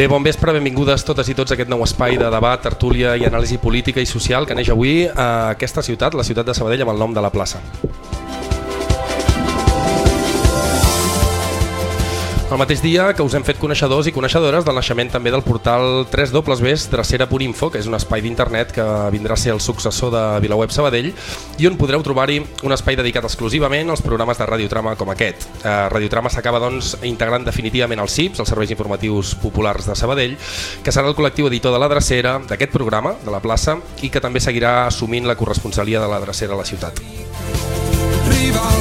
Bé, bon vespre, benvingudes totes i tots a aquest nou espai de debat, tertúlia i anàlisi política i social que neix avui a aquesta ciutat, la ciutat de Sabadell, amb el nom de la plaça. El mateix dia que us hem fet coneixedors i coneixedores del naixement també del portal 3Ws Dracera.info, que és un espai d'internet que vindrà a ser el successor de VilaWeb Sabadell i on podreu trobar-hi un espai dedicat exclusivament als programes de Radiotrama com aquest. Eh, Radiotrama s'acaba doncs integrant definitivament als CIPs, els Serveis Informatius Populars de Sabadell, que serà el col·lectiu editor de la Dracera, d'aquest programa, de la plaça, i que també seguirà assumint la corresponsalia de la Dracera a la ciutat. rival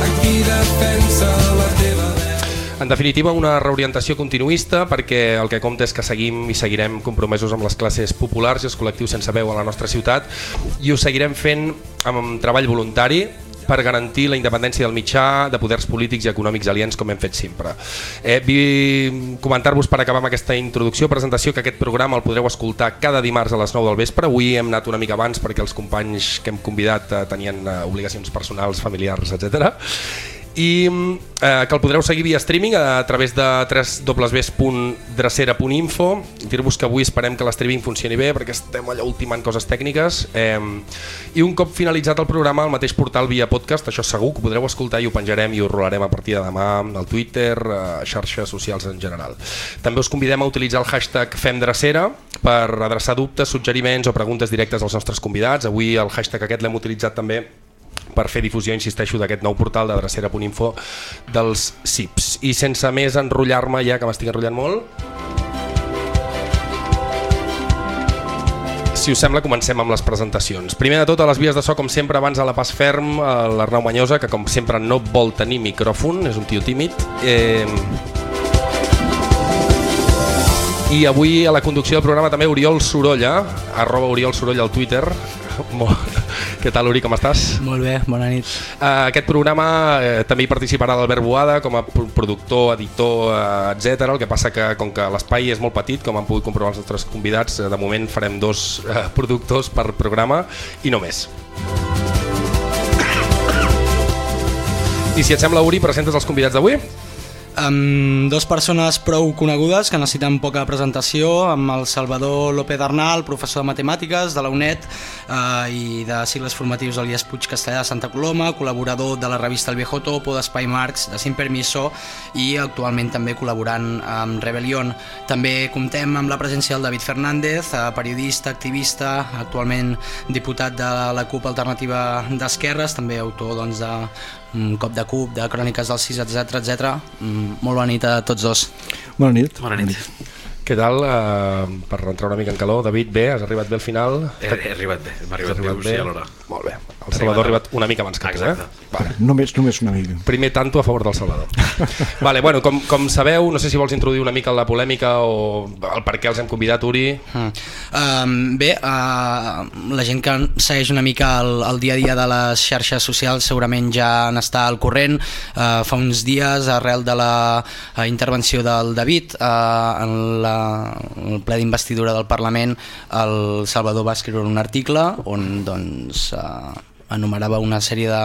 aquí defensa la teva En definitiva, una reorientació continuista perquè el que compta és que seguim i seguirem compromesos amb les classes populars i els col·lectius sense veu a la nostra ciutat i ho seguirem fent amb treball voluntari per garantir la independència del mitjà de poders polítics i econòmics aliens com hem fet sempre. Eh, comentar-vos per acabar amb aquesta introducció, presentació, que aquest programa el podreu escoltar cada dimarts a les 9 del vespre. Avui hem anat una mica abans perquè els companys que hem convidat eh, tenien eh, obligacions personals, familiars, etc i eh, que el podreu seguir via streaming a través de www.dracera.info dir-vos que avui esperem que l'streaming funcioni bé perquè estem allà ultimant coses tècniques eh, i un cop finalitzat el programa al mateix portal via podcast, això segur que podreu escoltar i ho penjarem i ho rolarem a partir de demà al Twitter, a xarxes socials en general. També us convidem a utilitzar el hashtag FemDracera per adreçar dubtes, suggeriments o preguntes directes als nostres convidats. Avui el hashtag aquest l'hem utilitzat també per fer difusió, insisteixo, d'aquest nou portal de dracera.info dels CIPs. I sense més enrotllar-me ja, que m'estic enrotllant molt, si us sembla, comencem amb les presentacions. Primer de tot, a les vies de so, com sempre, abans a la pas ferm, l'Arnau Manyosa, que com sempre no vol tenir micròfon, és un tio tímid. Eh... I avui a la conducció del programa també Oriol Sorolla, arroba Oriol Sorolla al Twitter. Què tal, Uri, com estàs? Molt bé, bona nit. Uh, aquest programa eh, també hi participarà l'Albert Boada com a productor, editor, uh, etc. El que passa que com que l'espai és molt petit, com han pogut comprovar els nostres convidats, de moment farem dos uh, productors per programa i no més. I si et sembla, Uri, presentes els convidats d'avui? Amb dos persones prou conegudes que necessiten poca presentació, amb el Salvador López Arnal, professor de matemàtiques de la UNED eh, i de cicles formatius a l'IES Puig Castellà de Santa Coloma, col·laborador de la revista El Viejo Topo, d'Espai Marx, de Sin Permiso i actualment també col·laborant amb Rebellion. També comptem amb la presència del David Fernández, eh, periodista, activista, actualment diputat de la CUP Alternativa d'Esquerres, també autor doncs, de cop de cub, de cròniques del 6, etc etc. Molt bona nit a tots dos. Bona nit. Bona nit. Què tal? Uh, per entrar una mica en calor, David, bé? Has arribat bé al final? He, he arribat bé, hem arribat, bé, sí, a l'hora. Molt bé. El Salvador ha arribat una mica abans que tu, eh? Vale. Només, només una mica. Primer tanto a favor del Salvador. vale, bueno, com, com sabeu, no sé si vols introduir una mica la polèmica o el per què els hem convidat, Uri. Mm. Um, bé, uh, la gent que segueix una mica el, el dia a dia de les xarxes socials segurament ja n'està al corrent. Uh, fa uns dies, arrel de la uh, intervenció del David uh, en la, el ple d'investidura del Parlament, el Salvador va escriure un article on doncs, uh, enumerava una sèrie de,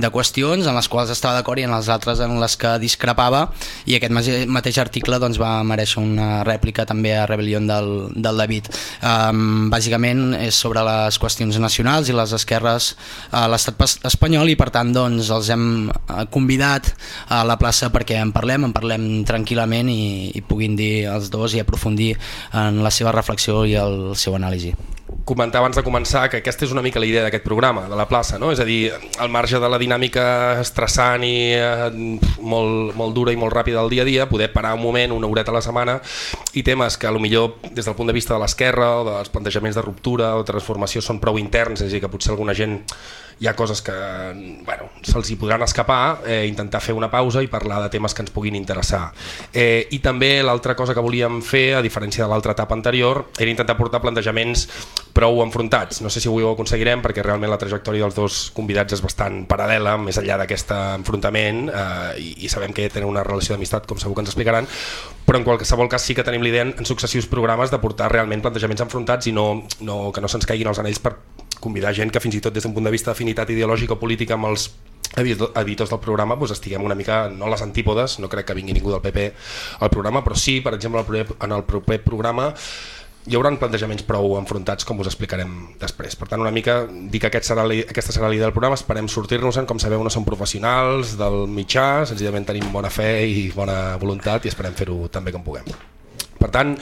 de qüestions en les quals estava d'acord i en les altres en les que discrepava i aquest mateix article doncs, va mereixer una rèplica també a Rebellion del, del David. Um, bàsicament és sobre les qüestions nacionals i les esquerres a l'estat espanyol i per tant doncs, els hem convidat a la plaça perquè en parlem, en parlem tranquil·lament i, i puguin dir els dos i aprofundir en la seva reflexió i el seu anàlisi comentar abans de començar que aquesta és una mica la idea d'aquest programa, de la plaça, no? és a dir, al marge de la dinàmica estressant i eh, molt, molt dura i molt ràpida del dia a dia, poder parar un moment, una horeta a la setmana, i temes que a lo millor des del punt de vista de l'esquerra o dels plantejaments de ruptura o transformació són prou interns, és a dir, que potser alguna gent hi ha coses que bueno, se'ls hi podran escapar, eh, intentar fer una pausa i parlar de temes que ens puguin interessar. Eh, I també l'altra cosa que volíem fer, a diferència de l'altra etapa anterior, era intentar portar plantejaments prou enfrontats. No sé si avui ho aconseguirem perquè realment la trajectòria dels dos convidats és bastant paral·lela, més enllà d'aquest enfrontament eh, i, i sabem que tenen una relació d'amistat, com segur que ens explicaran, però en qualsevol cas sí que tenim l'idea en, successius programes de portar realment plantejaments enfrontats i no, no que no se'ns caiguin els anells per convidar gent que fins i tot des d'un punt de vista d'afinitat ideològica o política amb els edito- editors del programa doncs, estiguem una mica, no les antípodes, no crec que vingui ningú del PP al programa, però sí, per exemple, al proper- en el proper programa hi haurà plantejaments prou enfrontats com us explicarem després. Per tant, una mica dir que aquest serà, aquesta serà l'idea del programa, esperem sortir-nos-en, com sabeu no som professionals del mitjà, senzillament tenim bona fe i bona voluntat i esperem fer-ho també com puguem. Per tant,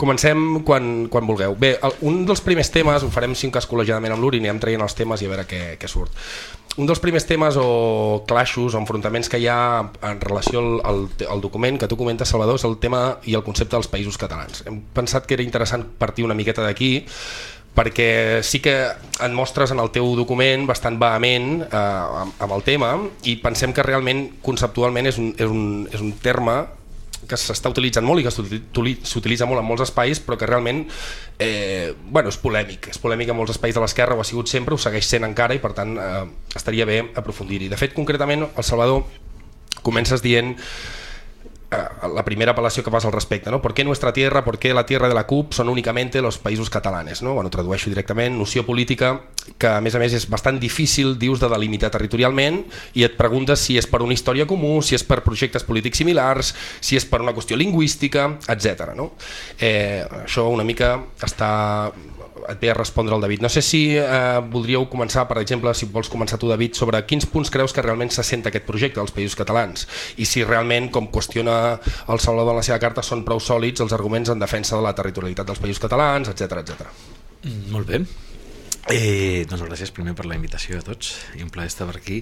comencem quan, quan vulgueu. Bé, el, un dels primers temes, ho farem si un cas col·legiadament amb l'Uri, anirem traient els temes i a veure què, què surt. Un dels primers temes o clashes o enfrontaments que hi ha en relació al, al, al document que tu comentes, Salvador, és el tema i el concepte dels països catalans. Hem pensat que era interessant partir una miqueta d'aquí perquè sí que en mostres en el teu document bastant vehement eh, amb, amb el tema i pensem que realment conceptualment és un, és un, és un terme que s'està utilitzant molt i que s'utili- s'utilitza molt en molts espais però que realment eh, bueno, és polèmic és polèmic en molts espais de l'esquerra ho ha sigut sempre, ho segueix sent encara i per tant eh, estaria bé aprofundir-hi. De fet concretament el Salvador comences dient la primera apel·lació que fas al respecte, ¿no? ¿Por qué nuestra tierra, por qué la tierra de la CUP son únicamente los països catalanes, no? Bueno, tradueixo directament, noció política que a més a més és bastant difícil, dius, de delimitar territorialment i et preguntes si és per una història comú, si és per projectes polítics similars, si és per una qüestió lingüística, etc. No? Eh, això una mica està et ve a respondre el David. No sé si eh, voldríeu començar, per exemple, si vols començar tu, David, sobre quins punts creus que realment se sent aquest projecte dels països catalans i si realment, com qüestiona el Salvador en la seva carta, són prou sòlids els arguments en defensa de la territorialitat dels països catalans, etc etc. Mm, Molt bé. Eh, doncs gràcies primer per la invitació a tots i un plaer estar per aquí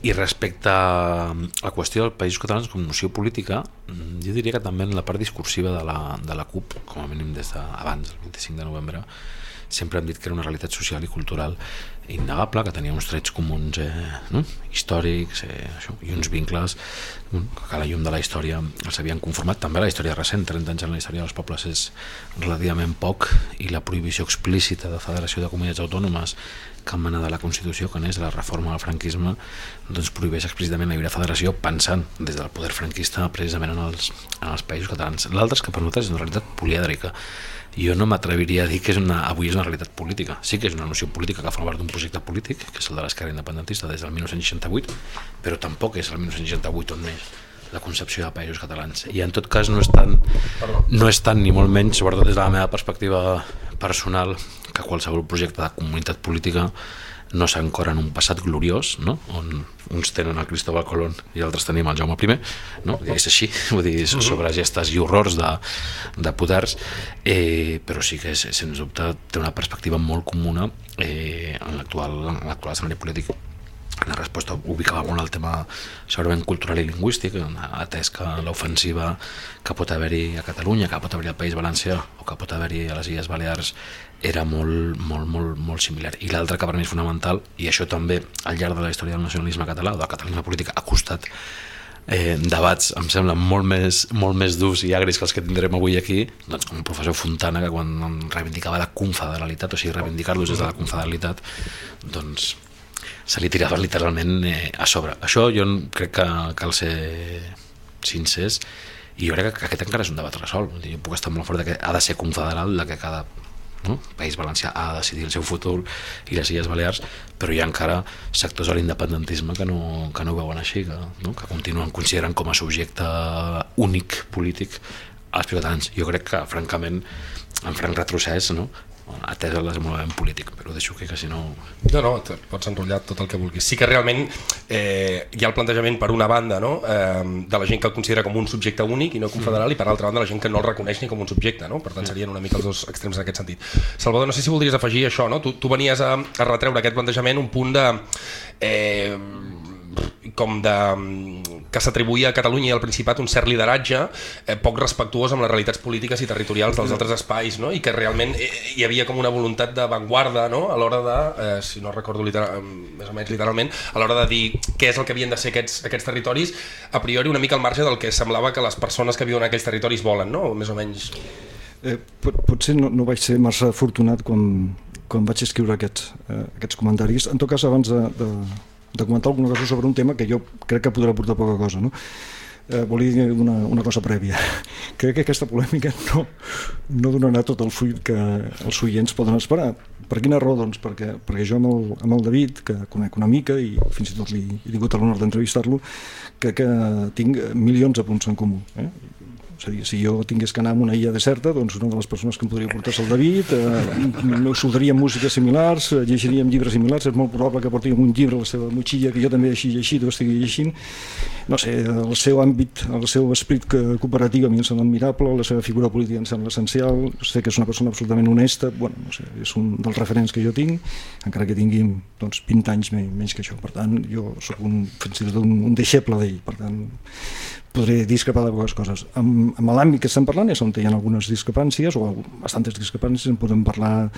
i respecte a la qüestió dels països catalans com noció política mm, jo diria que també en la part discursiva de la, de la CUP com a mínim des d'abans del 25 de novembre sempre hem dit que era una realitat social i cultural innegable, que tenia uns trets comuns eh, no? històrics eh, això, i uns vincles que a la llum de la història els havien conformat també la història recent, 30 anys en la història dels pobles és relativament poc i la prohibició explícita de Federació de Comunitats Autònomes que emana de la Constitució, que n'és de la reforma del franquisme, doncs prohibeix explícitament la lliure federació pensant des del poder franquista precisament en els, en els països catalans. L'altre és que per nosaltres és una realitat polièdrica. Jo no m'atreviria a dir que és una, avui és una realitat política. Sí que és una noció política que forma part d'un projecte polític, que és el de l'esquerra independentista des del 1968, però tampoc és el 1968 on neix la concepció de països catalans. I en tot cas no és tan, no és tan ni molt menys, sobretot des de la meva perspectiva personal, que qualsevol projecte de comunitat política no s'ancora en un passat gloriós, no? on uns tenen el Cristóbal Colón i altres tenim el Jaume I, no? És així, vull dir, sobre gestes i horrors de, de poders, eh, però sí que, sens dubte, té una perspectiva molt comuna eh, en l'actual escenari polític. La resposta ubicava molt el tema segurament cultural i lingüístic, atès que l'ofensiva que pot haver-hi a Catalunya, que pot haver-hi al País Valencià o que pot haver-hi a les Illes Balears era molt, molt, molt, molt similar. I l'altre que per mi és fonamental, i això també al llarg de la història del nacionalisme català o del catalanisme polític ha costat eh, debats, em sembla, molt més, molt més durs i agris que els que tindrem avui aquí, doncs com el professor Fontana, que quan reivindicava la confederalitat, o sigui, reivindicar-los des de la confederalitat, doncs se li tirava literalment eh, a sobre. Això jo crec que cal ser sincers i jo crec que aquest encara és un debat resolt. Jo puc estar molt fort de que ha de ser confederal, de que cada no? País Valencià ha de decidir el seu futur i les Illes Balears, però hi ha encara sectors de l'independentisme que, no, que no ho veuen així, que, no? que continuen considerant com a subjecte únic polític als catalans. Jo crec que, francament, en franc retrocés, no? Atès el desenvolupament polític, però deixo que, que si no... No, no, pots enrotllar tot el que vulguis. Sí que realment eh, hi ha el plantejament per una banda no? eh, de la gent que el considera com un subjecte únic i no confederal i per altra banda la gent que no el reconeix ni com un subjecte. No? Per tant serien una mica els dos extrems en aquest sentit. Salvador, no sé si voldries afegir això, no? tu, tu venies a, a retreure aquest plantejament un punt de... Eh, com de que s'atribuïa a Catalunya i al Principat un cert lideratge eh, poc respectuós amb les realitats polítiques i territorials dels altres espais no? i que realment eh, hi havia com una voluntat d'avantguarda no? a l'hora de, eh, si no recordo literal, més o menys literalment, a l'hora de dir què és el que havien de ser aquests, aquests territoris a priori una mica al marge del que semblava que les persones que viuen en aquells territoris volen, no? més o menys Eh, pot, potser no, no vaig ser massa afortunat quan, quan vaig escriure aquests, eh, aquests comentaris. En tot cas, abans de, de, de comentar alguna cosa sobre un tema que jo crec que podrà portar poca cosa, no? eh, volia dir una, una cosa prèvia. Crec que aquesta polèmica no, no donarà tot el fruit que els oients poden esperar. Per quina raó? Doncs perquè, perquè jo amb el, amb el David, que conec una mica i fins i tot li he tingut l'honor d'entrevistar-lo, que, que tinc milions de punts en comú. Eh? És a dir, si jo tingués que anar a una illa deserta, doncs una de les persones que em podria portar és el David, eh, soldaríem músiques similars, eh, llegiríem llibres similars, és molt probable que portíem un llibre a la seva motxilla que jo també així llegit o estigui llegint. No sé, el seu àmbit, el seu esperit que- cooperatiu a mi em sembla admirable, la seva figura política em sembla essencial, sé que és una persona absolutament honesta, bueno, no sé, és un dels referents que jo tinc, encara que tingui doncs, 20 anys menys que això. Per tant, jo sóc un, fins i tot un, un deixeble d'ell, per tant, podré discrepar de poques coses. Amb, amb l'àmbit que estem parlant és on hi ha algunes discrepàncies o bastantes discrepàncies, en podem parlar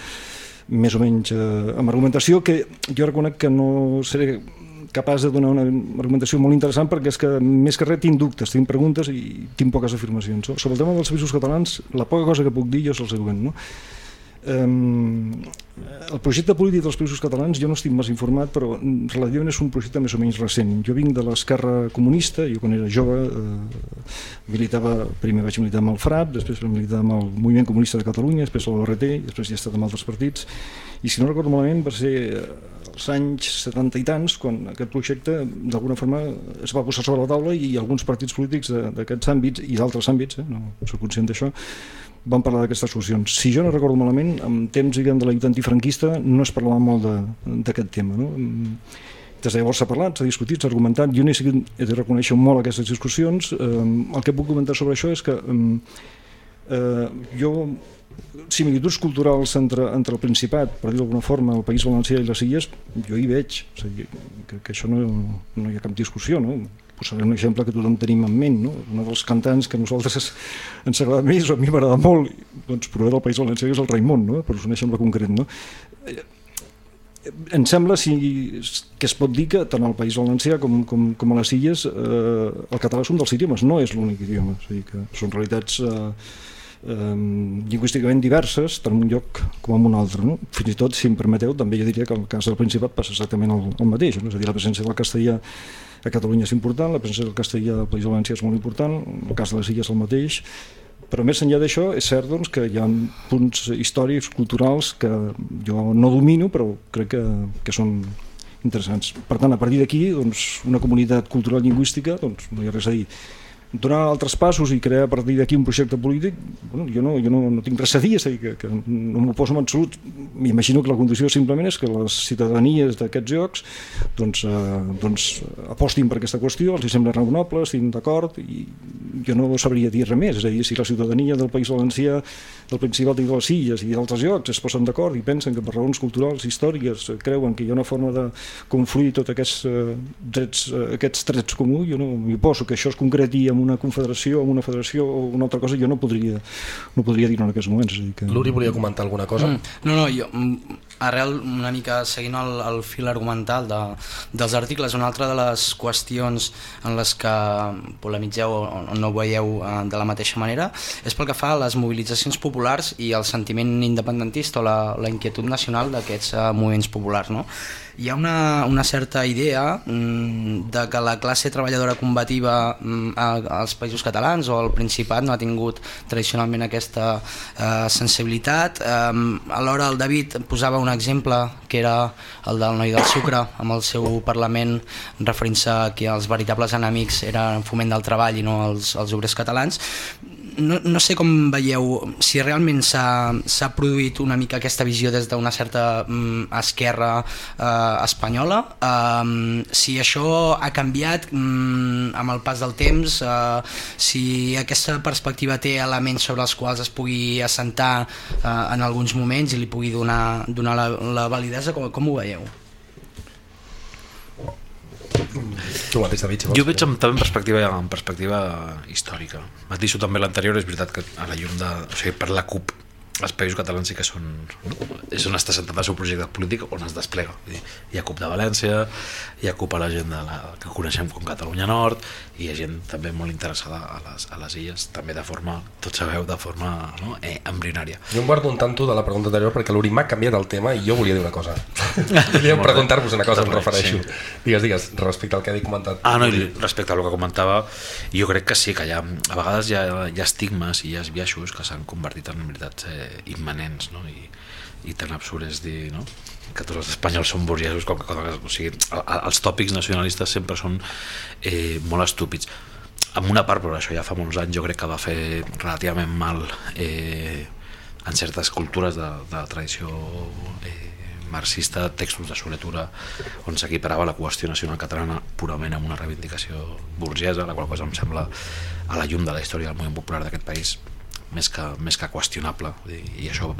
més o menys eh, amb argumentació que jo reconec que no seré capaç de donar una argumentació molt interessant perquè és que més que res tinc dubtes, tinc preguntes i tinc poques afirmacions. Sobre el tema dels països catalans, la poca cosa que puc dir jo és el següent. No? Um, el projecte polític dels països catalans jo no estic més informat però mm, relativament és un projecte més o menys recent jo vinc de l'esquerra comunista jo quan era jove eh, militava primer vaig militar amb el FRAP després vaig militar amb el Moviment Comunista de Catalunya després a l'ORT després ja he estat amb altres partits i si no recordo malament va ser eh, als anys 70 i tants quan aquest projecte d'alguna forma es va posar sobre la taula i alguns partits polítics d'aquests àmbits i d'altres àmbits, eh, no soc conscient d'això van parlar d'aquestes solucions. Si jo no recordo malament, en temps diguem, de la lluita antifranquista no es parlava molt de- d'aquest tema. No? Mm, Des de llavors s'ha parlat, s'ha discutit, s'ha argumentat. Jo n'he sigut, he de reconèixer molt aquestes discussions. Eh, el que puc comentar sobre això és que eh, eh, jo similituds culturals entre, entre el Principat, per dir d'alguna forma, el País Valencià i les Illes, jo hi veig. O sigui, que, que això no, no hi ha cap discussió, no? Posaré un exemple que tothom tenim en ment, no? Un dels cantants que a nosaltres es, ens agrada més, o a mi m'agrada molt, doncs prové del País Valencià, és el Raimon, no? Per us un exemple concret, no? Em sembla si, que es pot dir que tant al País Valencià com, com, com a les Illes eh, el català és un dels idiomes, no és l'únic idioma, o sigui que són realitats eh, eh, lingüísticament diverses tant en un lloc com en un altre. No? Fins i tot, si em permeteu, també jo diria que el cas del Principat passa exactament el, el mateix, no? és a dir, la presència del castellà a Catalunya és important, la presència del castellà al País Valencià és molt important, el cas de les Illes el mateix, però més enllà d'això és cert doncs, que hi ha punts històrics, culturals que jo no domino però crec que, que són interessants. Per tant, a partir d'aquí, doncs, una comunitat cultural lingüística, doncs, no hi ha res a dir. Donar altres passos i crear a partir d'aquí un projecte polític, bueno, jo, no, jo no, no tinc res a dir, és a dir, que, que no m'oposo en absolut. M'imagino que la condició simplement és que les ciutadanies d'aquests llocs doncs, eh, doncs, apostin per aquesta qüestió, els hi sembla raonable, estiguin d'acord, i jo no sabria dir res més, és a dir, si la ciutadania del País Valencià, del Principat i de les Illes i d'altres llocs es posen d'acord i pensen que per raons culturals, històriques, eh, creuen que hi ha una forma de confluir tots aquests eh, drets, eh, aquests drets comuns, jo no m'hi poso, que això es concreti en una confederació, en una federació o una altra cosa, jo no podria, no podria dir-ho en aquests moments. És a dir que... L'Uri volia comentar alguna cosa? Mm. No, no, jo, mm, arrel una mica seguint el, el fil argumental de, dels articles, una altra de les qüestions en les que polemitzeu o, no veieu eh, de la mateixa manera és pel que fa a les mobilitzacions populars i el sentiment independentista o la, la inquietud nacional d'aquests eh, moviments populars. No? Hi ha una, una certa idea mm, de que la classe treballadora combativa mm, als països catalans o al Principat no ha tingut tradicionalment aquesta eh, sensibilitat. Eh, alhora el David posava un exemple que era el del noi del sucre amb el seu Parlament referint-se que els veritables enemics eren foment del treball i no els, els obrers catalans no, no sé com veieu si realment s'ha produït una mica aquesta visió des d'una certa mm, esquerra eh, espanyola um, si això ha canviat mm, amb el pas del temps eh, si aquesta perspectiva té elements sobre els quals es pugui assentar eh, en alguns moments i li pugui donar, donar la, la validesa com, com ho veieu? Tu mateix, David, si vols. Jo veig amb, també en perspectiva, en perspectiva històrica. Mateixo també l'anterior, és veritat que a la llum de... O sigui, per la CUP, els països catalans sí que són... No? És on està centrat el seu projecte polític, on es desplega. Vull dir, hi ha CUP de València, hi ha CUP a la gent de la, que coneixem com Catalunya Nord, i hi ha gent també molt interessada a les, a les illes, també de forma, tots sabeu, de forma no? eh, embrionària. Jo em guardo un tanto de la pregunta anterior perquè l'Uri m'ha canviat el tema i jo volia dir una cosa. Volíem preguntar-vos una cosa, em refereixo. sí. Digues, digues, respecte al que he comentat. Ah, no, i respecte al que comentava, jo crec que sí, que hi ha, a vegades hi ha, hi ha estigmes i hi ha biaixos que s'han convertit en veritats eh, immanents, no? I, i tan absurd és dir no? que tots els espanyols són burgesos com que, o sigui, el- el- els tòpics nacionalistes sempre són eh, molt estúpids en una part, però això ja fa molts anys jo crec que va fer relativament mal eh, en certes cultures de, de la tradició eh, marxista, textos de soletura on s'equiparava la qüestió nacional catalana purament amb una reivindicació burgesa, la qual cosa em sembla a la llum de la història del moviment popular d'aquest país més que, més que qüestionable i això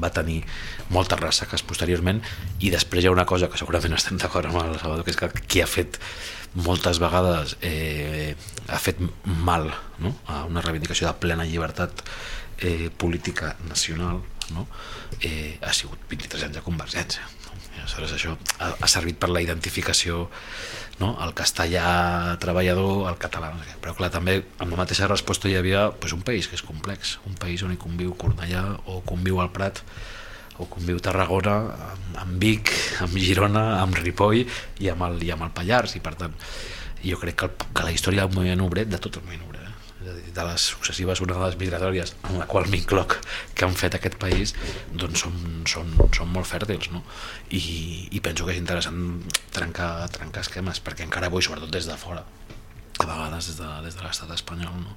va tenir moltes ressaques posteriorment i després hi ha una cosa que segurament estem d'acord amb el Salvador que és que qui ha fet moltes vegades eh, ha fet mal no? a una reivindicació de plena llibertat eh, política nacional no? eh, ha sigut 23 anys de Convergència no? I aleshores això ha, ha servit per la identificació no? el castellà treballador, el català no sé però clar, també amb la mateixa resposta hi havia pues, un país que és complex un país on hi conviu Cornellà o conviu el Prat o conviu Tarragona amb, amb Vic, amb Girona amb Ripoll i amb el, i amb el Pallars i per tant jo crec que, el, que la història del moviment obrer, de tot el moviment dir, de les successives onades migratòries en la qual m'incloc que han fet aquest país doncs són, són, són molt fèrtils no? I, i penso que és interessant trencar, trencar esquemes perquè encara avui, sobretot des de fora a vegades des de, des de l'estat espanyol no?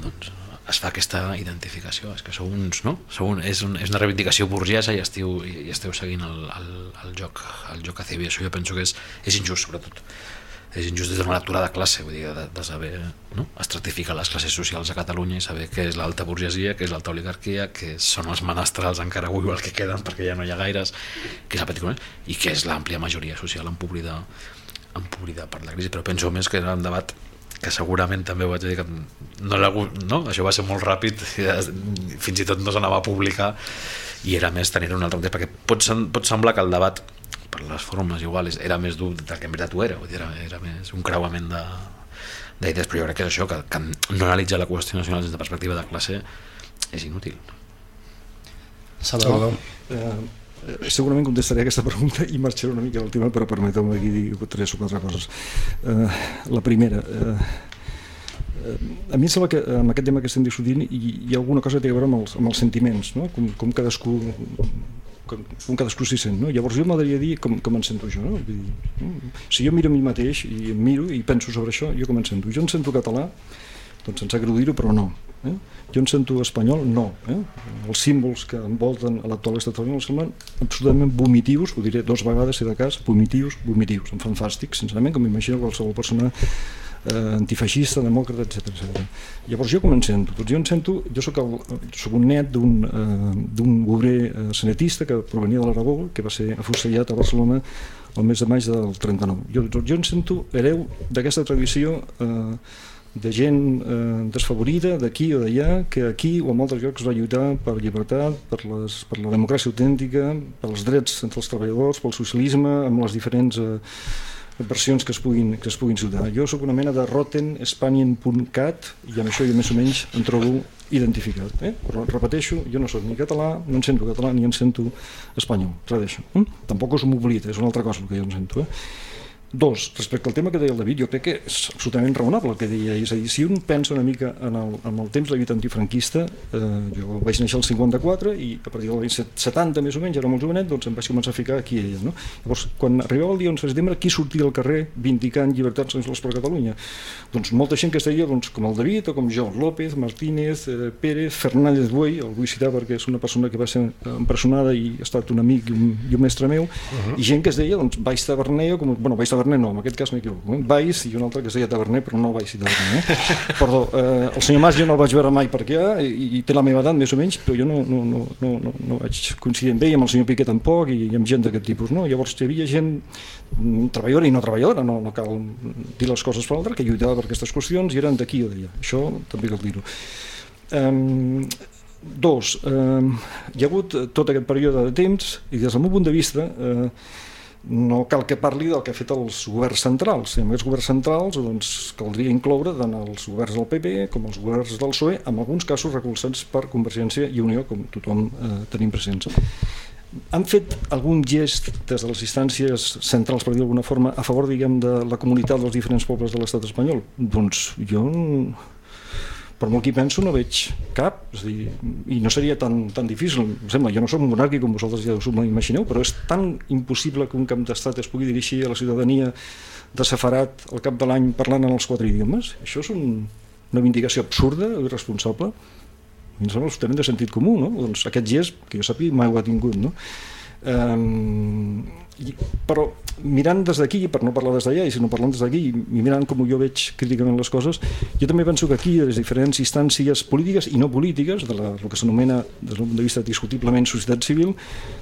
doncs es fa aquesta identificació és que sou uns, no? Sou un, és, un, és una reivindicació burgesa i esteu, i esteu seguint el, el, el joc el joc a Cibi, això jo penso que és, és injust sobretot és injust des d'una lectura de classe, vull dir, de, de saber no? estratificar les classes socials a Catalunya i saber què és l'alta burgesia, què és l'alta oligarquia, què són els menestrals encara avui el que queden perquè ja no hi ha gaires, què és el petit i què és l'àmplia majoria social empobrida, empobrida per la crisi, però penso més que era un debat que segurament també ho vaig dir que no, no? això va ser molt ràpid fins i tot no s'anava a publicar i era més tenir un altre temps perquè pot, pot semblar que el debat per les formes iguals era més dur del que en veritat ho era, vull dir, era, era més un creuament de d'idees, però jo crec que és això, que, que no analitzar la qüestió nacional des de perspectiva de classe és inútil. Salvador. Eh, eh, segurament contestaré aquesta pregunta i marxaré una mica del tema, però permeteu-me aquí dir tres o quatre coses. Eh, la primera, eh, eh, a mi em sembla que amb aquest tema que estem discutint hi, hi ha alguna cosa que té a veure amb els, amb els sentiments, no? com, com cadascú com, com cadascú s'hi sent. No? Llavors jo m'agradaria dir com, com em sento jo. No? Vull dir, no? Si jo miro a mi mateix i em miro i penso sobre això, jo com em sento? Jo em sento català, doncs sense greu dir-ho, però no. Eh? Jo em sento espanyol, no. Eh? Els símbols que envolten a l'actual estat espanyol em semblen absolutament vomitius, ho diré dos vegades si de cas, vomitius, vomitius, em fan fàstic, sincerament, com m'imagino qualsevol persona eh, antifeixista, demòcrata, etc. Llavors jo com em sento? Doncs jo em sento, jo sóc, el, sóc un net d'un eh, obrer eh, senetista que provenia de l'Aragó, que va ser afusellat a Barcelona el mes de maig del 39. Jo, jo em sento hereu d'aquesta tradició eh, de gent eh, desfavorida d'aquí o d'allà, que aquí o en altres llocs va lluitar per llibertat, per, les, per la democràcia autèntica, per els drets entre els treballadors, pel socialisme, amb les diferents eh, versions que es puguin, que es puguin citar. Jo sóc una mena de rottenspanien.cat i amb això jo més o menys em trobo identificat. Eh? Però repeteixo, jo no sóc ni català, no em sento català ni em sento espanyol, res d'això. Eh? Tampoc us m'oblida, és una altra cosa el que jo em sento. Eh? Dos, respecte al tema que deia el David, jo crec que és absolutament raonable el que deia, és a dir, si un pensa una mica en el, en el temps de la lluita antifranquista, eh, jo vaig néixer al 54 i a partir del 70 més o menys, era molt jovenet, doncs em vaig començar a ficar aquí i allà. No? Llavors, quan arribava el dia 11 de setembre, qui sortia al carrer vindicant llibertats nacionals per Catalunya? Doncs molta gent que es deia doncs, com el David o com jo, López, Martínez, eh, Pérez, Fernández Buey, el vull citar perquè és una persona que va ser empresonada i ha estat un amic i un, i un mestre meu, uh -huh. i gent que es deia doncs, Baix Taverner, com, bueno, Baix Taverner no, en aquest cas m'equivoco, eh? Baix i un altre que es deia Taverner, però no Baix i Taverner. Eh? Perdó, eh, el senyor Mas jo no el vaig veure mai per allà i, i té la meva edat més o menys, però jo no, no, no, no, no, no vaig coincidir amb ell, amb el senyor Piqué tampoc i, i amb gent d'aquest tipus. No? Llavors hi havia gent mm, treballadora i no treballadora, no, no cal dir les coses per l'altre, que lluitava per aquestes qüestions i eren d'aquí o d'allà. Això també cal dir-ho. Um, dos, um, hi ha hagut tot aquest període de temps i des del meu punt de vista eh, no cal que parli del que ha fet els governs centrals. I amb aquests governs centrals doncs, caldria incloure tant els governs del PP com els governs del PSOE, en alguns casos recolzats per Convergència i Unió, com tothom eh, tenim presents. han fet algun gest des de les instàncies centrals, per dir d'alguna forma, a favor, diguem, de la comunitat dels diferents pobles de l'estat espanyol? Doncs jo, per molt que hi penso, no veig cap, és dir, i no seria tan, tan difícil, em sembla, jo no soc un monàrquic com vosaltres ja us ho imagineu, però és tan impossible que un camp d'estat es pugui dirigir a la ciutadania de separat al cap de l'any parlant en els quatre idiomes. Això és un, una vindicació absurda, irresponsable, a mi em sembla absolutament de sentit comú, no? Doncs aquest gest, que jo sàpiga, mai ho ha tingut, no? I, però mirant des d'aquí, per no parlar des d'allà, i sinó parlant des d'aquí, i mirant com jo veig críticament les coses, jo també penso que aquí, de diferents instàncies polítiques i no polítiques, de la, el que s'anomena des del punt de vista discutiblement societat civil,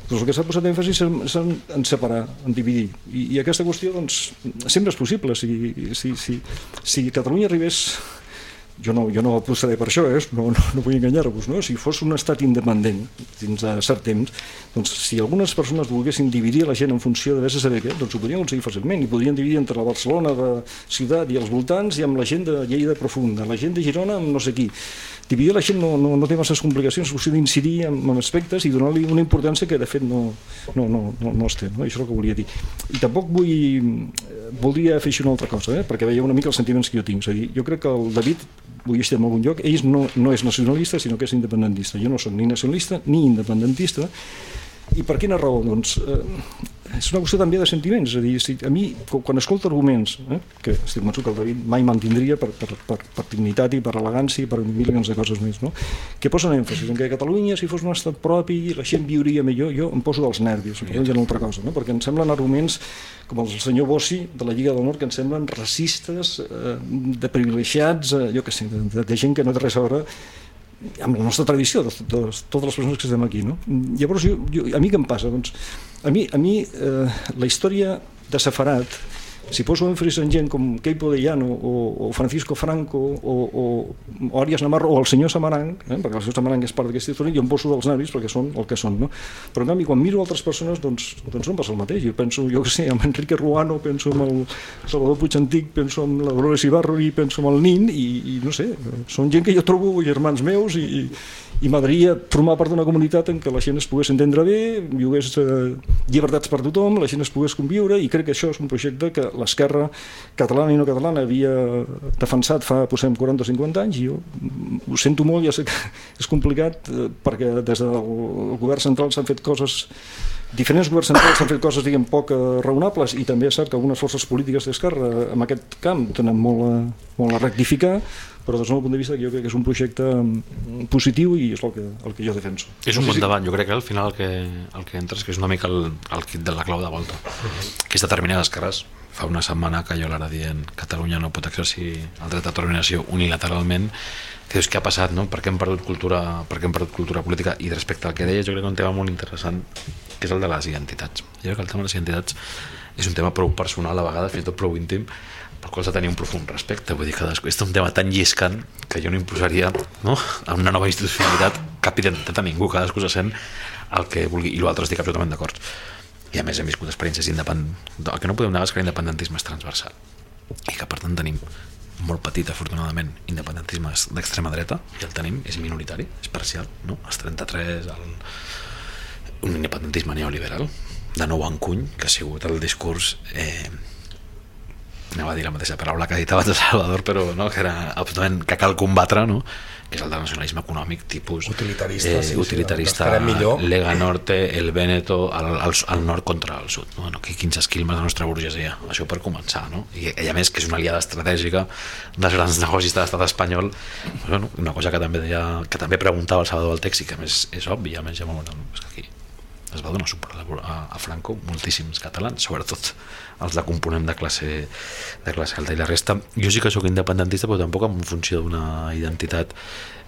doncs el que s'ha posat èmfasi és en, en separar, en dividir. I, I aquesta qüestió, doncs, sempre és possible. Si, si, si, si Catalunya arribés jo no, jo no apostaré per això, eh? no, no, no vull enganyar-vos, no? si fos un estat independent dins de cert temps, doncs si algunes persones volguessin dividir la gent en funció de saber què, doncs ho podrien aconseguir fàcilment i podrien dividir entre la Barcelona de ciutat i els voltants i amb la gent de Lleida profunda, la gent de Girona amb no sé qui. Dividir la gent no, no, no té masses complicacions, és qüestió d'incidir en, en aspectes i donar-li una importància que de fet no, no, no, no, no es té, no? això és el que volia dir. I tampoc vull, voldria afegir una altra cosa, eh? perquè veia una mica els sentiments que jo tinc, és a dir, jo crec que el David vull estar en algun lloc, ell no, no és nacionalista sinó que és independentista, jo no soc ni nacionalista ni independentista. I per quina raó? Doncs eh, és una qüestió també de sentiments, és a dir, si a mi quan escolto arguments, eh, que estic convençut que el David mai mantindria per, per, per, per dignitat i per elegància i per milions de coses més, no? que posen èmfasis en que Catalunya si fos un estat propi la gent viuria millor, jo em poso dels nervis, no? una altra cosa, no? perquè em semblen arguments com el senyor Bossi de la Lliga del Nord que em semblen racistes, eh, de privilegiats, eh, jo que sé, de, de gent que no té res a veure amb la nostra tradició, de, de, de totes les persones que estem aquí. No? Llavors, jo, jo, a mi què em passa? Doncs, a mi, a mi eh, la història de Safarat, si poso èmfasis en gent com Keipo de Llano o, o Francisco Franco o, o, o Arias Navarro o el senyor Samaranc, eh, perquè el senyor Samaranc és part d'aquesta història, jo em poso dels nervis perquè són el que són. No? Però en canvi, quan miro altres persones, doncs, doncs no em passa el mateix. Jo penso, jo que sé, amb Enrique Ruano, penso en el Salvador Puig Antic, penso en la Dolores i penso en el Nin i, i no sé, són gent que jo trobo germans meus i, i, i m'agradaria formar part d'una comunitat en què la gent es pogués entendre bé, hi hagués eh, llibertats per tothom, la gent es pogués conviure i crec que això és un projecte que l'esquerra catalana i no catalana havia defensat fa, posem, 40 o 50 anys i jo ho sento molt, ja sé que és complicat eh, perquè des del govern central s'han fet coses diferents governs centrals han fet coses diguem poc eh, raonables i també és cert que algunes forces polítiques d'esquerra en aquest camp tenen molt a, molt a rectificar però des del meu punt de vista jo crec que és un projecte mm, positiu i és el que, el que jo defenso. És un bon debat, jo crec que al final el que, el que entres que és una mica el, el kit de la clau de volta. Aquesta determinades cares fa una setmana que jo l'ara dient Catalunya no pot exercir el dret determinació unilateralment que dius què ha passat, no? per què hem perdut cultura, per què hem perdut cultura política i respecte al que deia jo crec que un tema molt interessant que és el de les identitats. Jo crec que el tema de les identitats és un tema prou personal a vegades, fins i tot prou íntim pel qual s'ha de tenir un profund respecte vull dir que és un tema tan lliscant que jo no imposaria no? a una nova institucionalitat cap identitat a ningú, cadascú se sent el que vulgui, i l'altre estic absolutament d'acord i a més hem viscut experiències independents el que no podem negar és que l'independentisme és transversal i que per tant tenim molt petit, afortunadament, independentisme d'extrema dreta, i el tenim, és minoritari, és parcial, no? Els 33, el... un independentisme neoliberal, de nou encuny, que ha sigut el discurs eh, anava a dir la mateixa paraula que ha dit abans el Salvador, però no, que era absolutament que cal combatre, no? que és el del nacionalisme econòmic tipus Utilitarista, eh, sí, sí, utilitarista el farem millor. Lega Norte, el Veneto al, al, al nord contra el sud no? no que quins esquilmes de la nostra burgesia això per començar, no? I, i a més que és una aliada estratègica dels grans negocis de l'estat espanyol bueno, una cosa que també deia, que també preguntava el Salvador del text i que més és obvi, a més ja no? és que aquí es va donar suport a, a Franco moltíssims catalans, sobretot els de component de classe, de classe alta i la resta. Jo sí que sóc independentista però tampoc en funció d'una identitat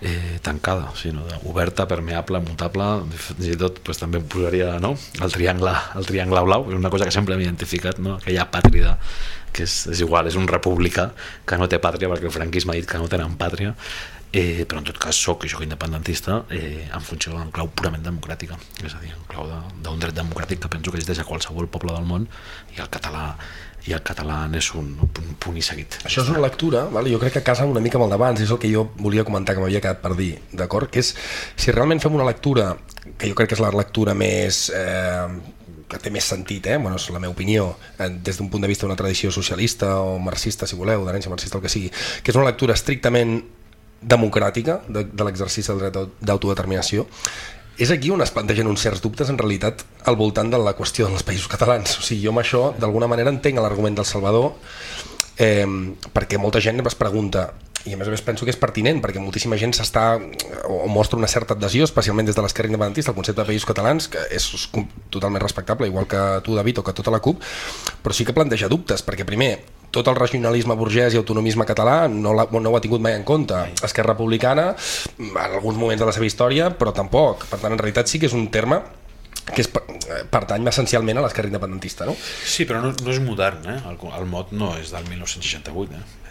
eh, tancada, sinó oberta, permeable, mutable, fins i tot pues, també em posaria no? el, triangle, el triangle blau, és una cosa que sempre hem identificat, no? aquella pàtrida que és, és igual, és un republicà que no té pàtria perquè el franquisme ha dit que no tenen pàtria eh, però en tot cas soc i soc independentista eh, en funció en clau purament democràtica és a dir, en clau d'un dret democràtic que penso que existeix a qualsevol poble del món i el català i el català és un, un punt i seguit Això és una lectura, vale? jo crec que casa una mica amb el d'abans, és el que jo volia comentar que m'havia quedat per dir, d'acord? Que és, si realment fem una lectura, que jo crec que és la lectura més... Eh, que té més sentit, eh? bueno, és la meva opinió, eh, des d'un punt de vista d'una tradició socialista o marxista, si voleu, d'herència marxista, el que sigui, que és una lectura estrictament democràtica de, de l'exercici del dret d'au- d'autodeterminació, és aquí on es plantegen uns certs dubtes en realitat al voltant de la qüestió dels països catalans. O sigui, jo amb això d'alguna manera entenc l'argument del Salvador eh, perquè molta gent es pregunta i a més a més penso que és pertinent perquè moltíssima gent s'està o mostra una certa adhesió especialment des de l'esquerra independentista al concepte de països catalans que és totalment respectable igual que tu David o que tota la CUP però sí que planteja dubtes perquè primer tot el regionalisme burgès i autonomisme català no, l'ha- no ho ha tingut mai en compte Esquerra Republicana en alguns moments de la seva història però tampoc per tant en realitat sí que és un terme que és, eh, pertany essencialment a l'esquerra independentista no? Sí, però no, no és modern, eh? El, el mot no és del 1968, eh?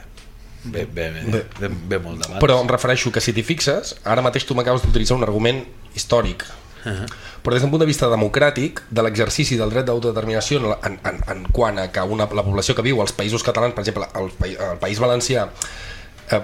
Ve, ve, ve, ve, ve molt d'abans. Però em refereixo que si t'hi fixes, ara mateix tu m'acabes d'utilitzar un argument històric. Uh -huh. Però des d'un punt de vista democràtic, de l'exercici del dret d'autodeterminació en, en, en, quant a que una, la població que viu als països catalans, per exemple, pai- al País Valencià, eh,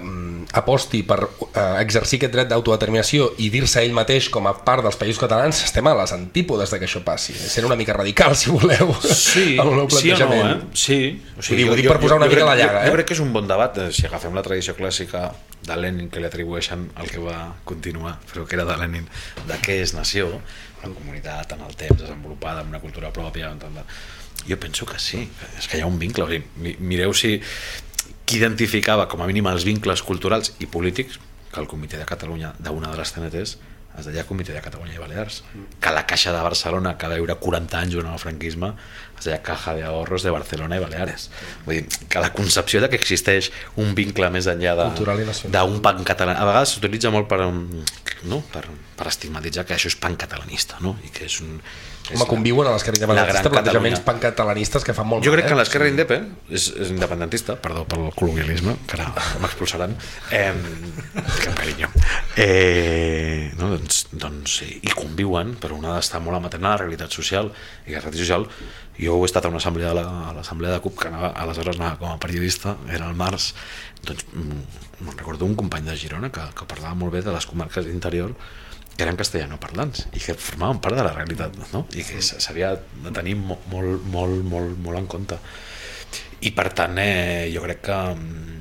aposti per eh, exercir aquest dret d'autodeterminació i dir-se ell mateix com a part dels països catalans, estem a les antípodes de que això passi. Sent una mica radical, si voleu, Sí, el meu sí o no, plantejament. eh? Sí. O dir, ho dic per posar una mica crec, la llaga, jo, jo eh? crec que és un bon debat, eh, si agafem la tradició clàssica de Lenin, que li atribueixen el que va continuar, però que era de Lenin, de què és nació, una comunitat en el temps desenvolupada, amb una cultura pròpia, amb tant de... jo penso que sí, és que hi ha un vincle. O sigui, mi- mireu si qui identificava com a mínim els vincles culturals i polítics que el Comitè de Catalunya d'una de les TNTs es deia Comitè de Catalunya i Balears que la Caixa de Barcelona que va viure 40 anys durant el franquisme es deia Caja de Ahorros de Barcelona i Baleares vull dir, que la concepció de que existeix un vincle més enllà d'un pan català a vegades s'utilitza molt per, um, no? per, per estigmatitzar que això és pan catalanista no? i que és un Home, conviuen a l'esquerra independentista. plantejaments pancatalanistes que fan molt jo mal, crec que eh? l'esquerra indepe és, és independentista, perdó pel colonialisme, que ara m'expulsaran, eh, que carinyo. Eh, no, doncs, doncs, sí, i conviuen, però una d'estar molt amatent a la realitat social, i la realitat social, jo he estat a una assemblea de la, a l'assemblea de CUP, que anava, aleshores anava com a periodista, era el març, doncs mm, me'n recordo un company de Girona que, que parlava molt bé de les comarques d'interior que eren castellanoparlants i que formaven part de la realitat no? i que s'havia de tenir mo- molt, molt, molt, molt en compte i per tant eh, jo crec que mm,